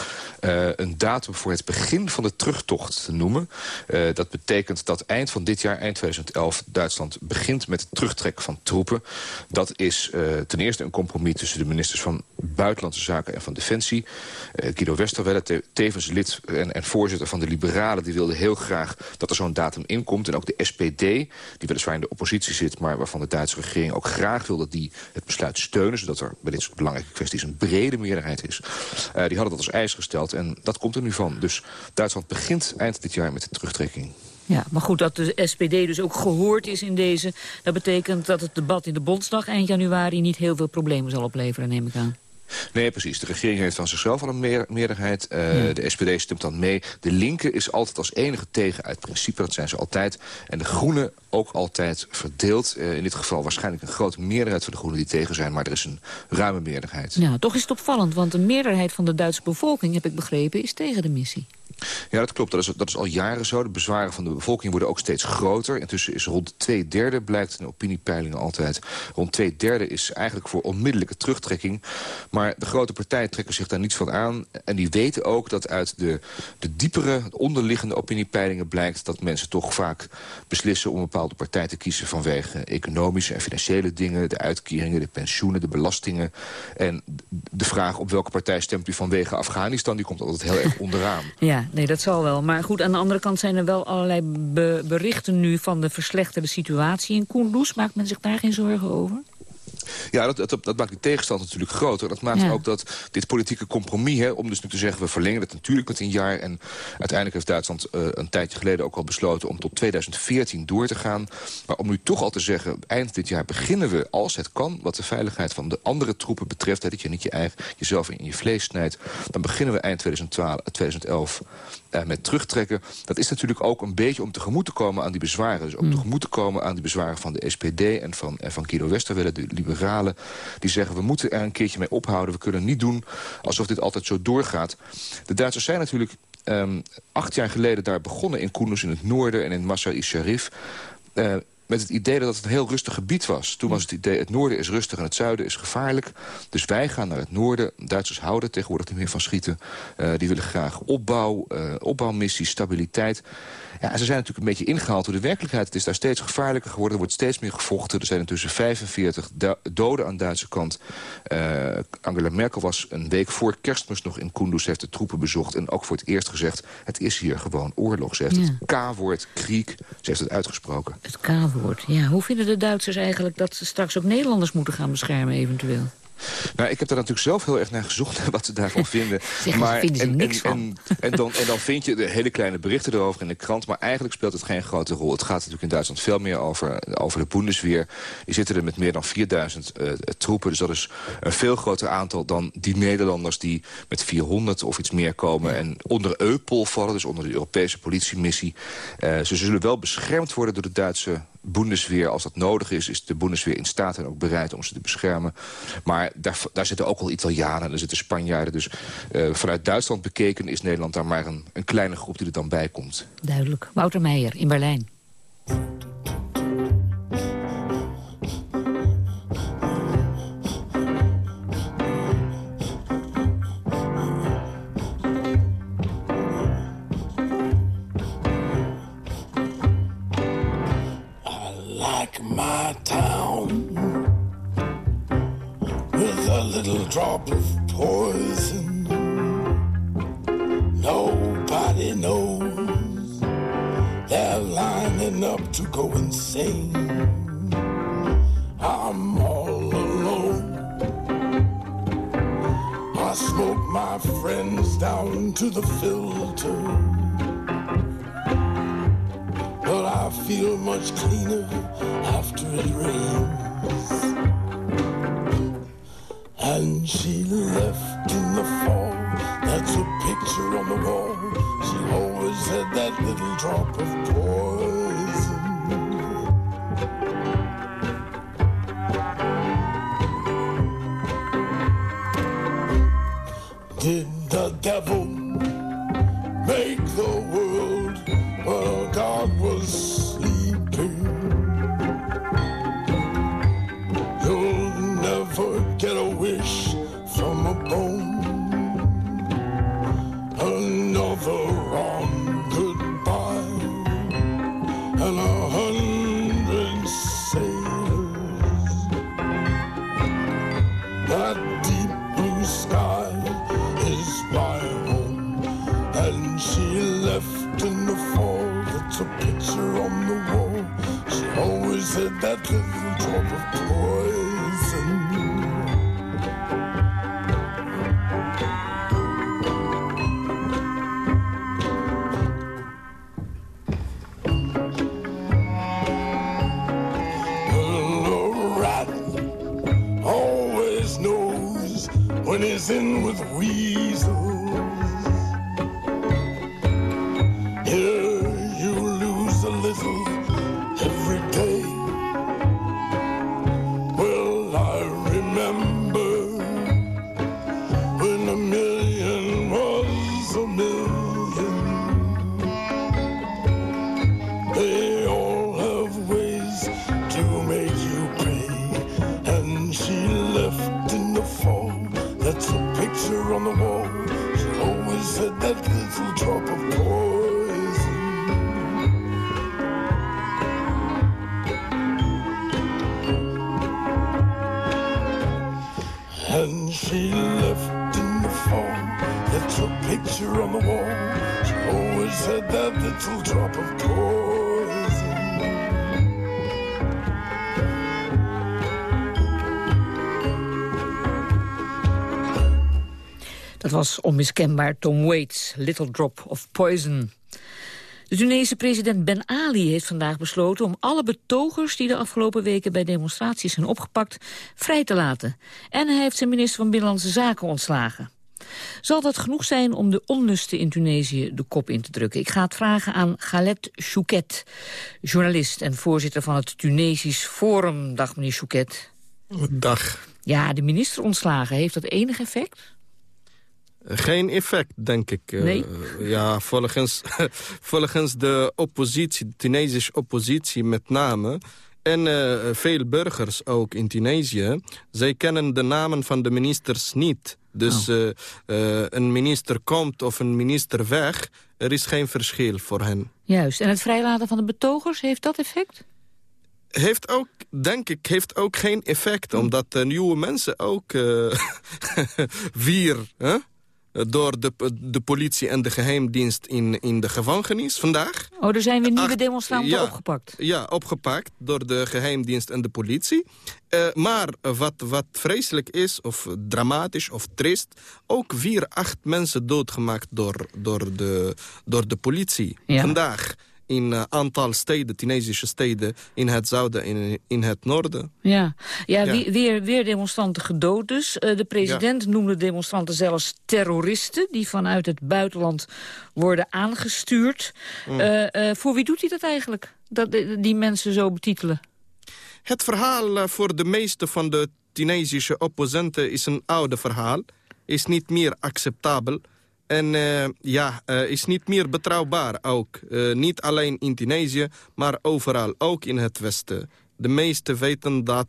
Uh, een datum voor het begin van de terugtocht te noemen. Uh, dat betekent dat eind van dit jaar, eind 2011... Duitsland begint met het terugtrekken van troepen. Dat is ten eerste een compromis tussen de ministers van Buitenlandse Zaken en van Defensie. Guido Westerwelle, te tevens lid en, en voorzitter van de Liberalen... die wilde heel graag dat er zo'n datum inkomt. En ook de SPD, die weliswaar in de oppositie zit... maar waarvan de Duitse regering ook graag wil dat die het besluit steunen... zodat er bij dit soort belangrijke kwesties een brede meerderheid is. Uh, die hadden dat als eis gesteld en dat komt er nu van. Dus Duitsland begint eind dit jaar met de terugtrekking. Ja, maar goed, dat de SPD dus ook gehoord is in deze... dat betekent dat het debat in de Bondsdag eind januari... niet heel veel problemen zal opleveren, neem ik aan. Nee, precies. De regering heeft van zichzelf al een meer, meerderheid. Uh, ja. De SPD stemt dan mee. De linker is altijd als enige tegen uit principe. Dat zijn ze altijd. En de groenen ook altijd verdeeld. Uh, in dit geval waarschijnlijk een grote meerderheid van de groenen die tegen zijn. Maar er is een ruime meerderheid. Ja, toch is het opvallend. Want een meerderheid van de Duitse bevolking, heb ik begrepen, is tegen de missie. Ja, dat klopt. Dat is, dat is al jaren zo. De bezwaren van de bevolking worden ook steeds groter. Intussen is rond twee derde, blijkt in opiniepeilingen altijd... rond twee derde is eigenlijk voor onmiddellijke terugtrekking. Maar de grote partijen trekken zich daar niets van aan. En die weten ook dat uit de, de diepere, onderliggende opiniepeilingen blijkt... dat mensen toch vaak beslissen om een bepaalde partij te kiezen... vanwege economische en financiële dingen, de uitkeringen, de pensioenen, de belastingen. En de vraag op welke partij stemt u vanwege Afghanistan... die komt altijd heel erg onderaan. Ja, nee, dat zal wel. Maar goed, aan de andere kant zijn er wel allerlei be berichten nu... van de verslechterde situatie in Kunduz. Maakt men zich daar geen zorgen over? Ja, dat, dat, dat, maakt die tegenstand natuurlijk groter. Dat maakt ja. ook dat dit politieke compromis, hè, om dus nu te zeggen... we verlengen het natuurlijk met een jaar... en uiteindelijk heeft Duitsland uh, een tijdje geleden ook al besloten... om tot 2014 door te gaan. Maar om nu toch al te zeggen, eind dit jaar beginnen we... als het kan, wat de veiligheid van de andere troepen betreft... Hè, dat je niet je eigen, jezelf in je vlees snijdt... dan beginnen we eind 2012, 2011 uh, met terugtrekken. Dat is natuurlijk ook een beetje om tegemoet te komen aan die bezwaren. Dus ook mm. tegemoet te komen aan die bezwaren van de SPD... en van, en van Guido Westerwelle, de liberalen... die zeggen, we moeten er een keertje mee ophouden. We kunnen niet doen alsof dit altijd zo doorgaat. De Duitsers zijn natuurlijk um, acht jaar geleden daar begonnen... in Kunduz in het noorden en in Masar-i Sharif... Uh, met het idee dat het een heel rustig gebied was. Toen was het idee, het noorden is rustig en het zuiden is gevaarlijk. Dus wij gaan naar het noorden. Duitsers houden tegenwoordig niet meer van schieten. Uh, die willen graag opbouw, uh, opbouwmissie, stabiliteit. Ja, ze zijn natuurlijk een beetje ingehaald door de werkelijkheid. Het is daar steeds gevaarlijker geworden. Er wordt steeds meer gevochten. Er zijn intussen 45 doden aan de Duitse kant. Uh, Angela Merkel was een week voor kerstmis nog in Kunduz. Heeft de troepen bezocht. En ook voor het eerst gezegd, het is hier gewoon oorlog. Ze heeft ja. het K-woord, kriek. Ze heeft het uitgesproken. Het K-woord, ja. Hoe vinden de Duitsers eigenlijk dat ze straks ook Nederlanders moeten gaan beschermen eventueel? Nou, ik heb daar natuurlijk zelf heel erg naar gezocht wat ze daarvan vinden. Zeg, maar vinden ze en, niks en, van. En, en, dan, en dan vind je de hele kleine berichten erover in de krant... maar eigenlijk speelt het geen grote rol. Het gaat natuurlijk in Duitsland veel meer over, over de Bundesweer. Die zitten er met meer dan 4000 uh, troepen. Dus dat is een veel groter aantal dan die Nederlanders... die met 400 of iets meer komen en onder EUPOL vallen... dus onder de Europese politiemissie. Uh, ze zullen wel beschermd worden door de Duitse Bundesweer, als dat nodig is... is de Bundesweer in staat en ook bereid om ze te beschermen. Maar daar, daar zitten ook al Italianen, er zitten Spanjaarden. Dus uh, vanuit Duitsland bekeken is Nederland daar maar een, een kleine groep die er dan bij komt. Duidelijk. Wouter Meijer in Berlijn. My town with a little drop of poison. Nobody knows they're lining up to go insane. I'm all alone. I smoke my friends down to the filter. I feel much cleaner after it rains. And she left in the fall. That's a picture on the wall. She always had that little drop of poison. Had that little drop of poison. Dat was onmiskenbaar Tom Waits, Little Drop of Poison. De Tunese president Ben Ali heeft vandaag besloten om alle betogers die de afgelopen weken bij demonstraties zijn opgepakt vrij te laten. En hij heeft zijn minister van Binnenlandse Zaken ontslagen. Zal dat genoeg zijn om de onlusten in Tunesië de kop in te drukken? Ik ga het vragen aan Galet Chouket, journalist en voorzitter van het Tunesisch Forum. Dag meneer Chouket. Dag. Ja, de minister ontslagen, heeft dat enig effect? Geen effect, denk ik. Eh, Nee? ja, volgens, volgens de oppositie, de Tunesische oppositie met name... en eh, veel burgers ook in Tunesië... zij kennen de namen van de ministers niet. Dus Oh. eh, een minister komt of een minister weg... er is geen verschil voor hen. Juist, en het vrijlaten van de betogers, heeft dat effect? Heeft ook, denk ik, heeft ook geen effect. Omdat de nieuwe mensen ook uh. Hè? Eh, door de, de politie en de geheimdienst in, in de gevangenis vandaag. Oh, er zijn weer nieuwe Acht- demonstranten ja, opgepakt. Ja, opgepakt door de geheimdienst en de politie. Eh, maar wat, wat vreselijk is, of dramatisch of triest... ook vier, acht mensen doodgemaakt door, door, de, door de politie. Ja. Vandaag in een aantal steden, Tunesische steden... in het zuiden en in, het noorden. Ja, ja, Weer, weer demonstranten gedood dus. Eh, de president noemde demonstranten zelfs terroristen... die vanuit het buitenland worden aangestuurd. Mm. Eh, eh, voor wie doet hij dat eigenlijk? Dat, eh, die mensen zo betitelen? Het verhaal eh, voor de meeste van de Tunesische opponenten is een oude verhaal. Is niet meer acceptabel. En eh, ja, eh, is niet meer betrouwbaar ook. Eh, niet alleen in Tunesië, maar overal, ook in het Westen. De meesten weten dat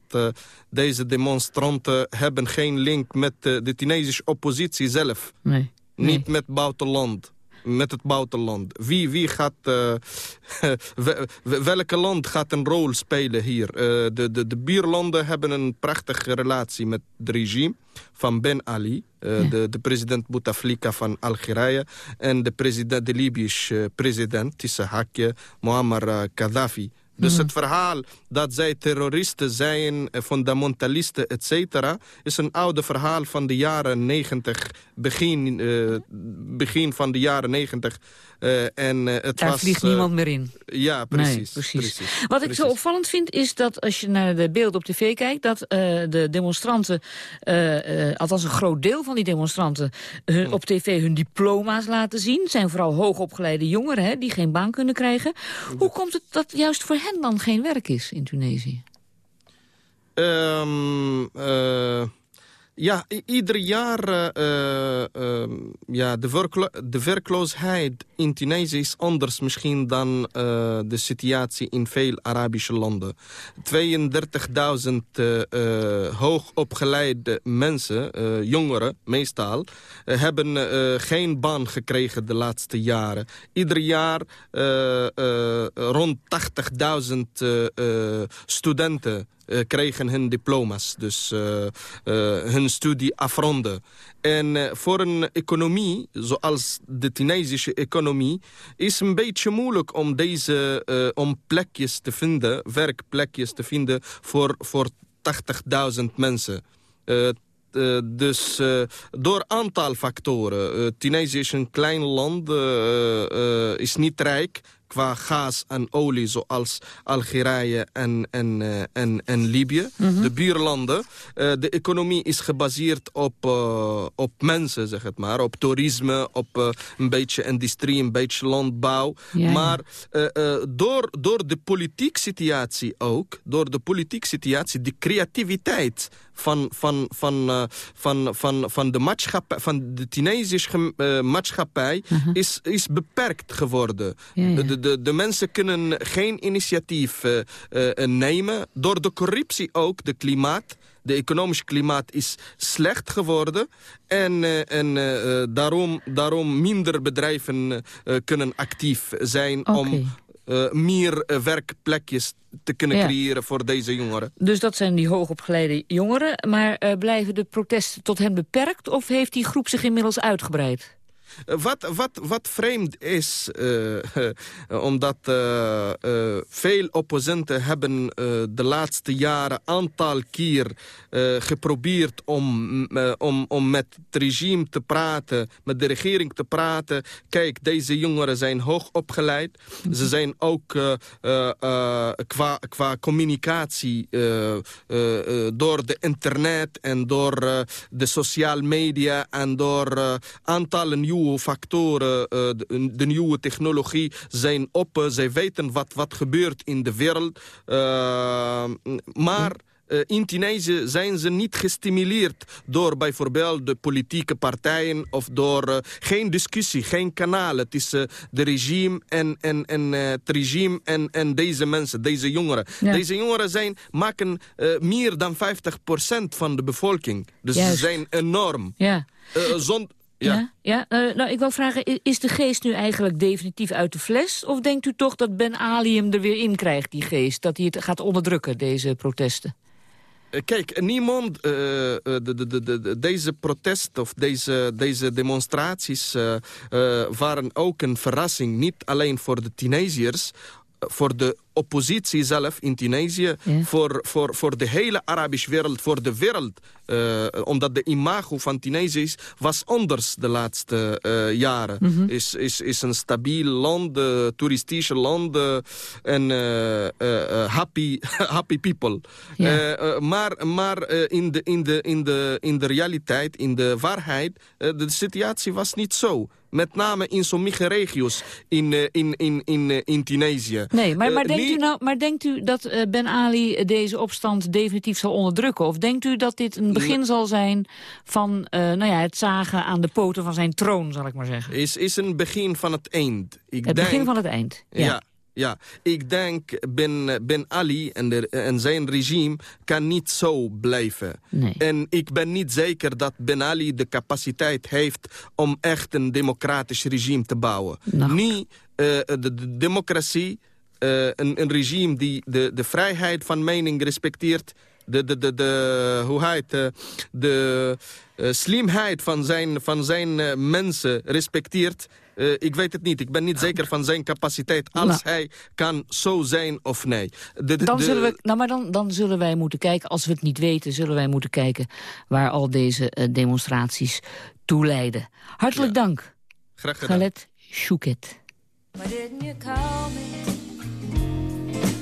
deze demonstranten hebben geen link met de Tunesische oppositie zelf. Nee. Niet met buitenland. Met het buitenland. Wie, wie gaat... eh, we- we- welke land gaat een rol spelen hier? Eh, de, de, de buurlanden hebben een prachtige relatie met het regime van Ben Ali. eh, de, de president Bouteflika van Algerije. En de, president, de Libische president, tussen haakje, Muammar Gaddafi. Dus Mhm. het verhaal dat zij terroristen zijn, eh, fundamentalisten, et cetera... is een oude verhaal van de jaren 90, begin, eh, begin van de jaren 90. eh, en, eh, het Daar was, vliegt niemand meer in. Ja, precies. Nee, precies. precies. Wat ik zo opvallend vind is dat als je naar de beelden op tv kijkt... dat de demonstranten, althans een groot deel van die demonstranten... hun, Hm. op tv hun diploma's laten zien. Zijn vooral hoogopgeleide jongeren hè, die geen baan kunnen krijgen. Hoe komt het dat juist voor hen dan geen werk is in Tunesië? Eh, ja, ieder jaar... eh, eh, ehm, ja, de, de werkloosheid in Tunesië is anders misschien dan eh, de situatie in veel Arabische landen. 32.000 eh, eh, hoogopgeleide mensen, jongeren meestal... hebben geen baan gekregen de laatste jaren. Ieder jaar rond 80.000 eh, eh, studenten kregen hun diploma's. Dus eh, eh, hun studie afronden. En eh, voor een economie, zoals de Tunesische economie... is een beetje moeilijk om deze eh, om plekjes te vinden, werkplekjes te vinden... voor, voor 80.000 mensen. Eh, eh, dus eh, door aantal factoren. Eh, Tunesië is een klein land, eh, eh, is niet rijk qua gas en olie zoals Algerije en, en, eh, en, en Libië. De buurlanden. Eh, de economie is gebaseerd op, eh, op mensen, zeg het maar. Op toerisme, op een beetje industrie, een beetje landbouw. Maar door, door de politiek situatie ook, door de politiek situatie, de creativiteit van, van, van, van, van, van de maatschappij, van de Tunesische maatschappij is, is beperkt geworden. De, de, de mensen kunnen geen initiatief eh, eh, nemen. Door de corruptie ook, de klimaat. De economische klimaat is slecht geworden. En, eh, en daarom, daarom minder bedrijven kunnen actief zijn... Om meer werkplekjes te kunnen Ja. creëren voor deze jongeren. Dus dat zijn die hoogopgeleide jongeren. Maar blijven de protesten tot hen beperkt... of heeft die groep zich inmiddels uitgebreid? Wat, wat, wat vreemd is, eh, omdat eh, eh, veel opponenten hebben de laatste jaren aantal keer geprobeerd om, om, om met het regime te praten, met de regering te praten. Kijk, deze jongeren zijn hoog opgeleid. Ze zijn ook qua, qua communicatie door de internet en door de sociale media en door aantallen nieuwe factoren, eh, de, de nieuwe technologie zijn op. Eh, zij weten wat, wat gebeurt in de wereld. Eh, maar in Tunesië zijn ze niet gestimuleerd door bijvoorbeeld de politieke partijen of door geen discussie, geen kanalen tussen de regime en, en, en het regime en, en deze mensen, deze jongeren. Ja. Deze jongeren zijn, maken meer dan 50% van de bevolking. Dus Juist. ze zijn enorm. Ja. Zond- ja. Ja, eh, nou, ik wil vragen, is de geest nu eigenlijk definitief uit de fles? Of denkt u toch dat Ben Ali hem er weer in krijgt, die geest? Dat hij het gaat onderdrukken, deze protesten? Eh, Kijk, niemand, eh, de, de, de, de- deze protest of deze, deze demonstraties waren ook een verrassing. Niet alleen voor de Tunesiërs, voor de oppositie zelf in Tunesië, voor, voor, voor de hele Arabische wereld, voor de wereld. Eh, omdat de imago van Tunesië was anders de laatste eh, jaren. Mhm. is, is, is een stabiel land, uh, toeristische land en happy, happy people. Ja. Maar maar in, de, in, de, in, de, in de realiteit, in de waarheid, de situatie was niet zo. Met name in sommige regio's in, in, in, in, in Tunesië. Nee, maar, maar, denkt, u nou, maar denkt u dat eh, Ben Ali deze opstand definitief zal onderdrukken? Of denkt u dat dit een begin zal zijn van eh, nou ja, het zagen aan de poten van zijn troon, zal ik maar zeggen? Is, is een begin van het eind. Ik Het denk, begin van het eind, ja. Ja. ja, ik denk Ben, ben Ali en, de, en zijn regime kan niet zo blijven. Nee. En ik ben niet zeker dat Ben Ali de capaciteit heeft om echt een democratisch regime te bouwen. Nou. Niet eh, de, de democratie, eh, een, een regime die de, de vrijheid van mening respecteert, de, de, de, de, hoe heet, eh, de eh, slimheid van zijn, van zijn eh, mensen respecteert. Eh, ik weet het niet. Ik ben niet zeker van zijn capaciteit als Nou. hij kan zo zijn of nee. De, de- Dan zullen, we, nou, maar dan, dan zullen wij moeten kijken, als we het niet weten... zullen wij moeten kijken waar al deze demonstraties toe leiden. Hartelijk dank, Graag gedaan. Galet Chouket.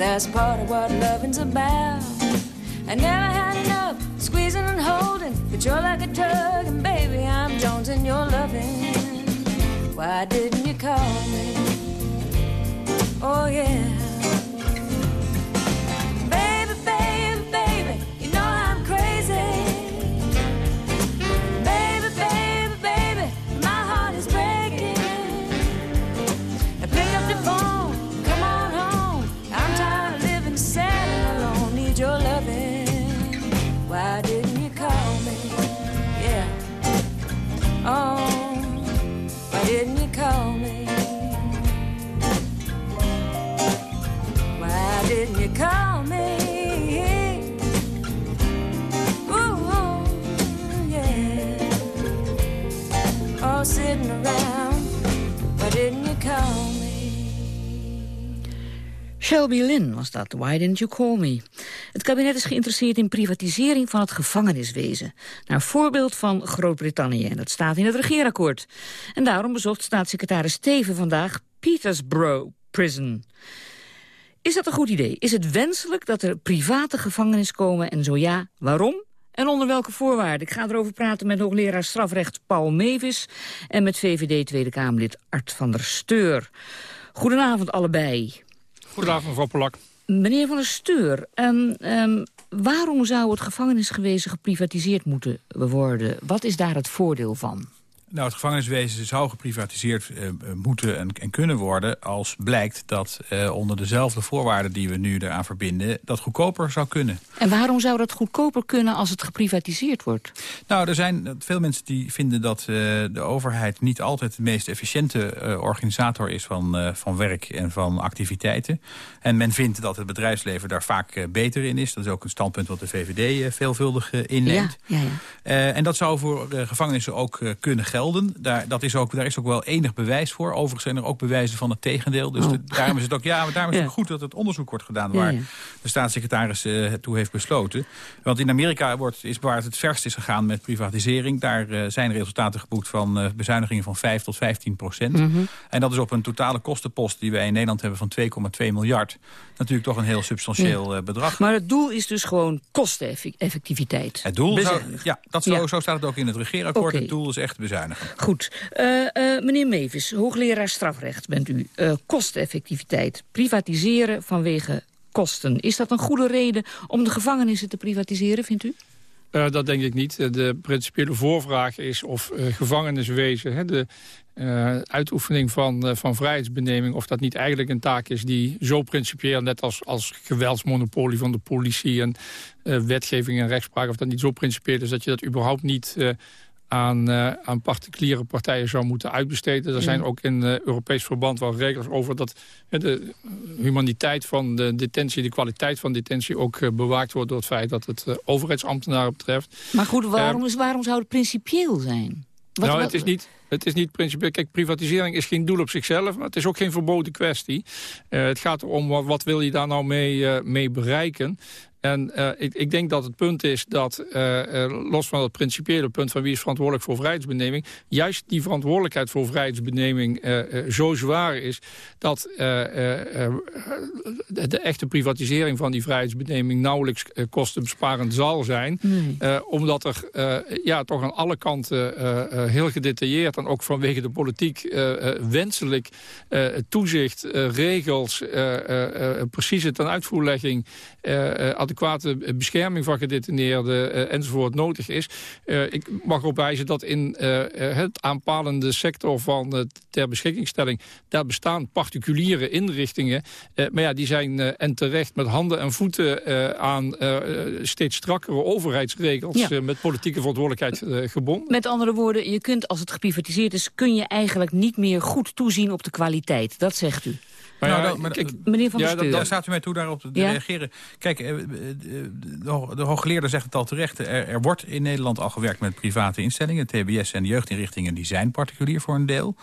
That's part of what loving's about. I never had enough squeezing and holding, but you're like a drug, and baby, I'm jonesing your loving. Why didn't you call me? Oh yeah. Didn't you call me? Why didn't you call me? Ooh, yeah. Oh, sitting around. Why didn't you call me? Shelby Lynn was dat, Why Didn't You Call Me? Het kabinet is geïnteresseerd in privatisering van het gevangeniswezen. Naar voorbeeld van Groot-Brittannië, en dat staat in het regeerakkoord. En daarom bezocht staatssecretaris Steven vandaag Petersborough Prison. Is dat een goed idee? Is het wenselijk dat er private gevangenis komen en zo ja, waarom? En onder welke voorwaarden? Ik ga erover praten met hoogleraar strafrecht Paul Mevis... en met VVD Tweede Kamerlid Art van der Steur. Goedenavond allebei. Goedenavond, mevrouw Polak. Meneer Van der Steur, ehm, ehm, waarom zou het gevangenisgewezen geprivatiseerd moeten worden? Wat is daar het voordeel van? Nou, het gevangeniswezen zou geprivatiseerd eh, moeten en, en kunnen worden... als blijkt dat eh, onder dezelfde voorwaarden die we nu eraan verbinden... dat goedkoper zou kunnen. En waarom zou dat goedkoper kunnen als het geprivatiseerd wordt? Nou, er zijn veel mensen die vinden dat de overheid niet altijd de meest efficiënte organisator is van, van werk en van activiteiten. En men vindt dat het bedrijfsleven daar vaak beter in is. Dat is ook een standpunt wat de VVD veelvuldig inneemt. Ja, ja, ja. En dat zou voor gevangenissen ook kunnen gelden. Daar, dat is ook, daar is ook wel enig bewijs voor. Overigens zijn er ook bewijzen van het tegendeel. Dus Oh. de- daarom is het ook, ja, maar daarom is het Ja. goed dat het onderzoek wordt gedaan... Waar ja. de staatssecretaris het toe heeft besloten. Want in Amerika wordt, is waar het het verst is gegaan met privatisering. Daar eh, zijn resultaten geboekt van eh, bezuinigingen van 5 tot 15 procent. Mhm. En dat is op een totale kostenpost die wij in Nederland hebben van 2,2 miljard. Natuurlijk toch een heel substantieel bedrag. Maar het doel is dus gewoon kosteneffectiviteit. Het doel, zou, ja, dat zo, zo staat het ook in het regeerakkoord. Het doel is echt bezuinigen. Goed. Eh, eh, meneer Mevis, hoogleraar strafrecht bent u. Eh, kosteneffectiviteit. Privatiseren vanwege kosten. Is dat een goede reden om de gevangenissen te privatiseren, vindt u? Uh, dat denk ik niet. De principiële voorvraag is of uh, gevangeniswezen... Hè, de uh, uitoefening van, van vrijheidsbeneming... of dat niet eigenlijk een taak is die zo principieel... net als, als geweldsmonopolie van de politie en wetgeving en rechtspraak... of dat niet zo principieel is dat je dat überhaupt niet aan, uh, aan particuliere partijen zou moeten uitbesteden. Er zijn ook in uh, Europees verband wel regels over dat uh, de humaniteit van de detentie, de kwaliteit van detentie ook bewaakt wordt door het feit dat het overheidsambtenaren betreft. Maar goed, waarom, is, waarom zou het principieel zijn? Wat, nou, het is niet... Het is niet principieel. Kijk, privatisering is geen doel op zichzelf, maar het is ook geen verboden kwestie. het gaat erom wat, wat wil je daar nou mee, mee bereiken. En uh, ik, ik, denk dat het punt is dat, uh, uh, los van het principiële punt... van wie is verantwoordelijk voor vrijheidsbeneming... juist die verantwoordelijkheid voor vrijheidsbeneming zo zwaar is... dat de, de, echte privatisering van die vrijheidsbeneming... nauwelijks kostenbesparend zal zijn. Nee. omdat er ja, toch aan alle kanten heel gedetailleerd... en ook vanwege de politiek wenselijk toezicht, regels... precieze ten uitvoerlegging adequate bescherming van gedetineerden uh, enzovoort nodig is. Uh, ik mag erop wijzen dat in uh, het aanpalende sector van ter beschikkingstelling... daar bestaan particuliere inrichtingen. maar ja, die zijn en terecht met handen en voeten aan steeds strakkere overheidsregels... Ja. met politieke verantwoordelijkheid gebonden. Met andere woorden, je kunt als het geprivatiseerd is... kun je eigenlijk niet meer goed toezien op de kwaliteit. Dat zegt u. Maar nou, maar, kijk, meneer Van ja, Daar staat u mij toe daarop te ja? reageren. Kijk, eh, de, de hooggeleerde zegt het al terecht. Er, er, wordt in Nederland al gewerkt met private instellingen. TBS en de jeugdinrichtingen die zijn particulier voor een deel.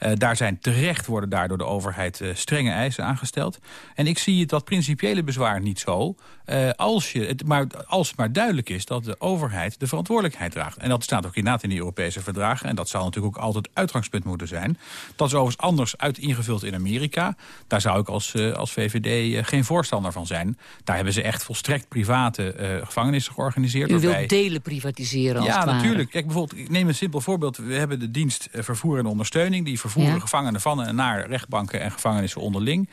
Uh, daar zijn terecht worden daar door de overheid uh, strenge eisen aangesteld. En ik zie het dat principiële bezwaar niet zo. Uh, als, je, het, maar, als het maar duidelijk is dat de overheid de verantwoordelijkheid draagt. En dat staat ook inderdaad in die Europese verdragen. En dat zal natuurlijk ook altijd uitgangspunt moeten zijn. Dat is overigens anders uit ingevuld in Amerika. Daar zou ik als, uh, als VVD uh, geen voorstander van zijn. Daar hebben ze echt volstrekt private uh, gevangenissen georganiseerd. U wilt delen privatiseren als Ja, het natuurlijk. Kijk, bijvoorbeeld, ik neem een simpel voorbeeld. We hebben de dienst vervoer en ondersteuning. Die vervoeren ja. gevangenen van en naar rechtbanken en gevangenissen onderling.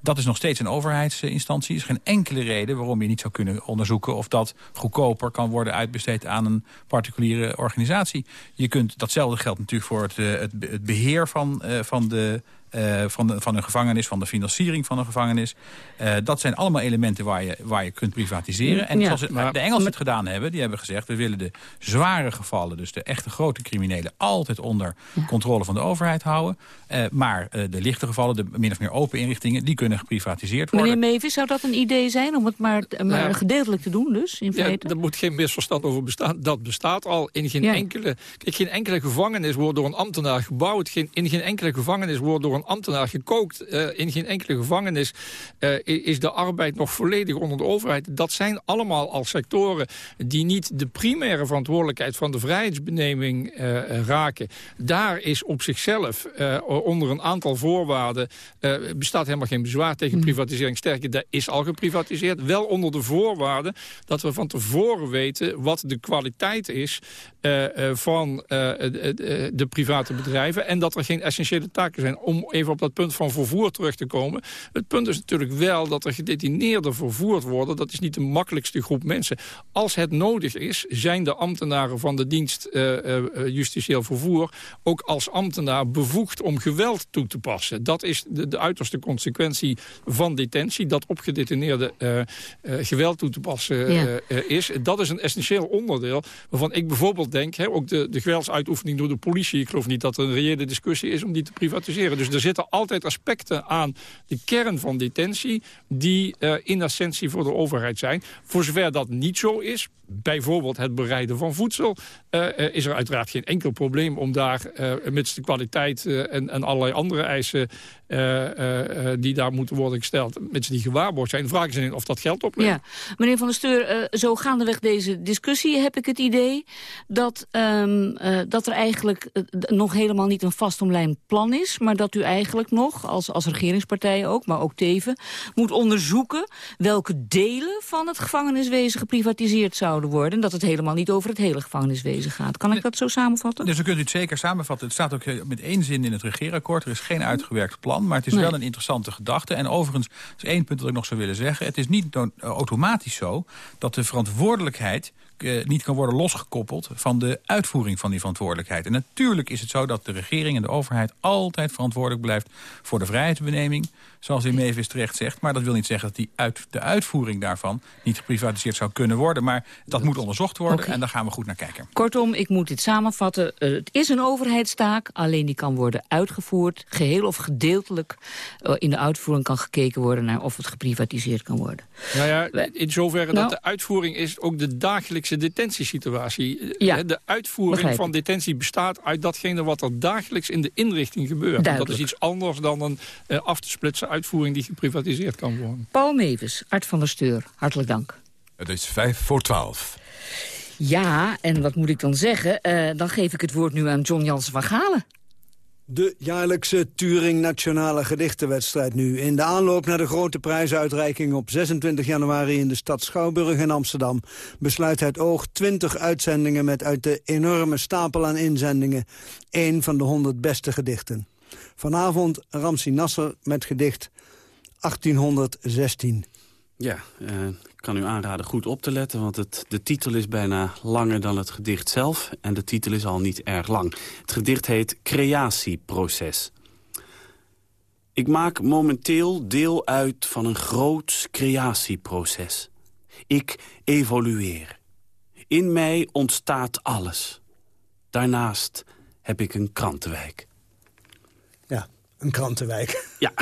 Dat is nog steeds een overheidsinstantie. Er is geen enkele reden waarom je niet zou kunnen onderzoeken... of dat goedkoper kan worden uitbesteed aan een particuliere organisatie. Je kunt, datzelfde geldt natuurlijk voor het, het, het beheer van, uh, van de uh, van, de, van een gevangenis, van de financiering van een gevangenis. Uh, dat zijn allemaal elementen waar je, waar je kunt privatiseren. En ja, zoals maar, de Engelsen het gedaan hebben, die hebben gezegd... we willen de zware gevallen, dus de echte grote criminelen... altijd onder ja. controle van de overheid houden. Uh, maar de lichte gevallen, de min of meer open inrichtingen... die kunnen geprivatiseerd worden. Meneer Mevis, zou dat een idee zijn om het maar, maar ja. gedeeltelijk te doen dus? In feite? Ja, er moet geen misverstand over bestaan. Dat bestaat al in geen enkele... Kijk, geen enkele gevangenis wordt door een ambtenaar gebouwd. Geen, in geen enkele gevangenis wordt door een ambtenaar gekookt. Uh, in geen enkele gevangenis uh, is de arbeid nog volledig onder de overheid. Dat zijn allemaal al sectoren die niet de primaire verantwoordelijkheid van de vrijheidsbeneming uh, raken. Daar is op zichzelf onder een aantal voorwaarden bestaat helemaal geen bezwaar tegen privatisering. Sterker, daar is al geprivatiseerd. Wel onder de voorwaarden dat we van tevoren weten wat de kwaliteit is van de, de private bedrijven. En dat er geen essentiële taken zijn om even op dat punt van vervoer terug te komen. Het punt is natuurlijk wel dat er gedetineerden vervoerd worden. Dat is niet de makkelijkste groep mensen. Als het nodig is, zijn de ambtenaren van de dienst uh, uh, justitieel vervoer... ook als ambtenaar bevoegd om geweld toe te passen. Dat is de, de uiterste consequentie van detentie. Dat op gedetineerden uh, geweld toe te passen ja. is. Dat is een essentieel onderdeel waarvan ik bijvoorbeeld denk... Hè, ook de, de geweldsuitoefening door de politie... ik geloof niet dat er een reële discussie is om die te privatiseren. Dus er zitten altijd aspecten aan de kern van detentie... die uh, in essentie voor de overheid zijn. Voor zover dat niet zo is, bijvoorbeeld het bereiden van voedsel... Uh, is er uiteraard geen enkel probleem om daar, uh, mits de kwaliteit en, en allerlei andere eisen... die daar moeten worden gesteld, mits die gewaarborgd zijn. De vraag is of dat geld oplevert. Ja. Meneer Van der Steur, zo gaandeweg deze discussie heb ik het idee... dat, um, dat er eigenlijk nog helemaal niet een vastomlijnd plan is... maar dat u eigenlijk nog, als, als regeringspartij ook, maar ook Teven... moet onderzoeken welke delen van het gevangeniswezen geprivatiseerd zouden worden... en dat het helemaal niet over het hele gevangeniswezen gaat. Kan ik dat zo samenvatten? Dus dan kunt u het zeker samenvatten. Het staat ook met één zin in het regeerakkoord. Er is geen uitgewerkt plan, maar het is nee. wel een interessante gedachte. En overigens, is één punt dat ik nog zou willen zeggen. Het is niet automatisch zo dat de verantwoordelijkheid eh, niet kan worden losgekoppeld van de uitvoering van die verantwoordelijkheid. En natuurlijk is het zo dat de regering en de overheid altijd verantwoordelijk blijft voor de vrijheidsbeneming, zoals de Mevis terecht zegt. Maar dat wil niet zeggen dat die uit, de uitvoering daarvan niet geprivatiseerd zou kunnen worden. Maar dat moet onderzocht worden en daar gaan we goed naar kijken. Kortom, ik moet dit samenvatten. Uh, het is een overheidstaak, alleen die kan worden uitgevoerd, geheel of gedeeltelijk. Uh, in de uitvoering kan gekeken worden naar of het geprivatiseerd kan worden. Nou ja, in zoverre Nou. dat de uitvoering is ook de dagelijkse detentiesituatie. Eh, Ja, De uitvoering begrijp van detentie bestaat uit datgene wat er dagelijks in de inrichting gebeurt. Dat is iets anders dan een eh, af te splitsen uitvoering die geprivatiseerd kan worden. Paul Mevis, Art van der Steur, hartelijk dank. Het is vijf voor twaalf. Ja, en wat moet ik dan zeggen? Eh, dan geef ik het woord nu aan John Jansen van Galen. De jaarlijkse Turing Nationale Gedichtenwedstrijd nu. In de aanloop naar de grote prijsuitreiking op 26 januari... in de stad Schouwburg in Amsterdam... besluit het oog 20 uitzendingen met uit de enorme stapel aan inzendingen... één van de 100 beste gedichten. Vanavond Ramsi Nasser met gedicht 1816. Ja, eh, ik kan u aanraden goed op te letten, want het, de titel is bijna langer dan het gedicht zelf. En de titel is al niet erg lang. Het gedicht heet Creatieproces. Ik maak momenteel deel uit van een groot creatieproces. Ik evolueer. In mij ontstaat alles. Daarnaast heb ik een krantenwijk. Een krantenwijk. Ja.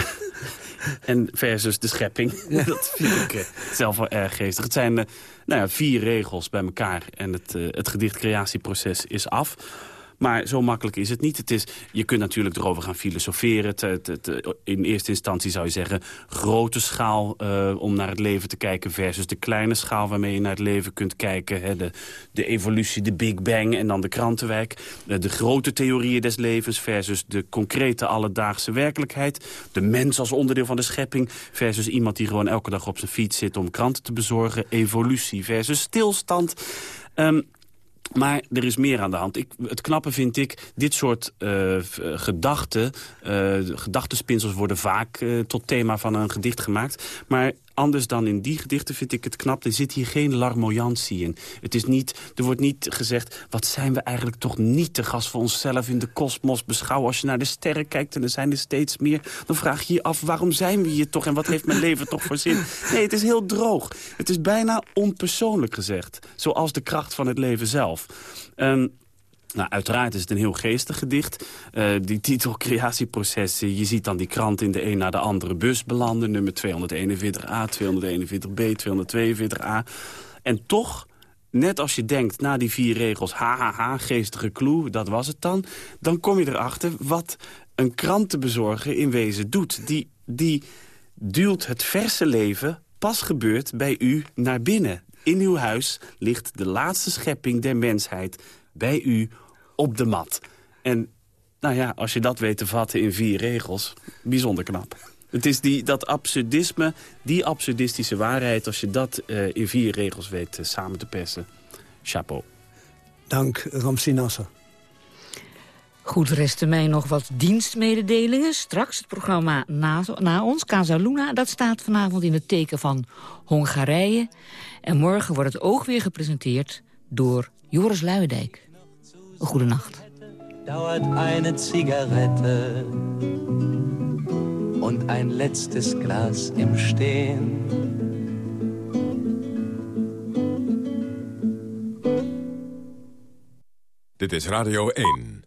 En versus de schepping. Dat vind ik eh, zelf wel erg geestig. Het zijn eh, nou ja, vier regels bij elkaar. En het, eh, het gedicht-creatieproces is af. Maar zo makkelijk is het niet. Het is, je kunt natuurlijk erover gaan filosoferen. Het, het- in eerste instantie zou je zeggen... grote schaal eh, om naar het leven te kijken... versus de kleine schaal waarmee je naar het leven kunt kijken. Hè, de, de evolutie, de Big Bang en dan de krantenwijk. Eh, de grote theorieën des levens versus de concrete alledaagse werkelijkheid. De mens als onderdeel van de schepping... versus iemand die gewoon elke dag op zijn fiets zit om kranten te bezorgen. Evolutie versus stilstand... Ehm, maar er is meer aan de hand. Ik, het knappe vind ik, dit soort eh, eh, gedachten... eh, gedachtenspinsels worden vaak tot thema van een gedicht gemaakt. Maar anders dan in die gedichten vind ik het knap. Er zit hier geen larmoyantie in. Het is niet, er wordt niet gezegd... wat zijn we eigenlijk toch niet te gast voor onszelf in de kosmos beschouwen. Als je naar de sterren kijkt en er zijn er steeds meer... dan vraag je je af, waarom zijn we hier toch... en wat heeft mijn leven toch voor zin? Nee, het is heel droog. Het is bijna onpersoonlijk gezegd. Zoals de kracht van het leven zelf. Ehm, nou, uiteraard is het een heel geestig gedicht. Eh, die titel Creatieproces, eh, je ziet dan die krant in de een na de andere bus belanden. Nummer 241a, 241b, 242a. En toch, net als je denkt, na die vier regels... hahaha, geestige clue, dat was het dan... dan kom je erachter wat een krantenbezorger in wezen doet. Die, die duwt het verse leven, pas gebeurd, bij u naar binnen. In uw huis ligt de laatste schepping der mensheid bij u op de mat. En nou ja, als je dat weet te vatten in vier regels, bijzonder knap. Het is die, dat absurdisme, die absurdistische waarheid... als je dat eh, in vier regels weet eh, samen te persen. Chapeau. Dank, Ramsi Nasser. Goed, resten mij nog wat dienstmededelingen. Straks het programma na, na ons, Casa Luna, dat staat vanavond in het teken van Hongarije. En morgen wordt het oog weer gepresenteerd door Joris Luijendijk. Een goede nacht. dauert eine Zigarette und ein letztes Glas im Stehen. Dit is Radio 1.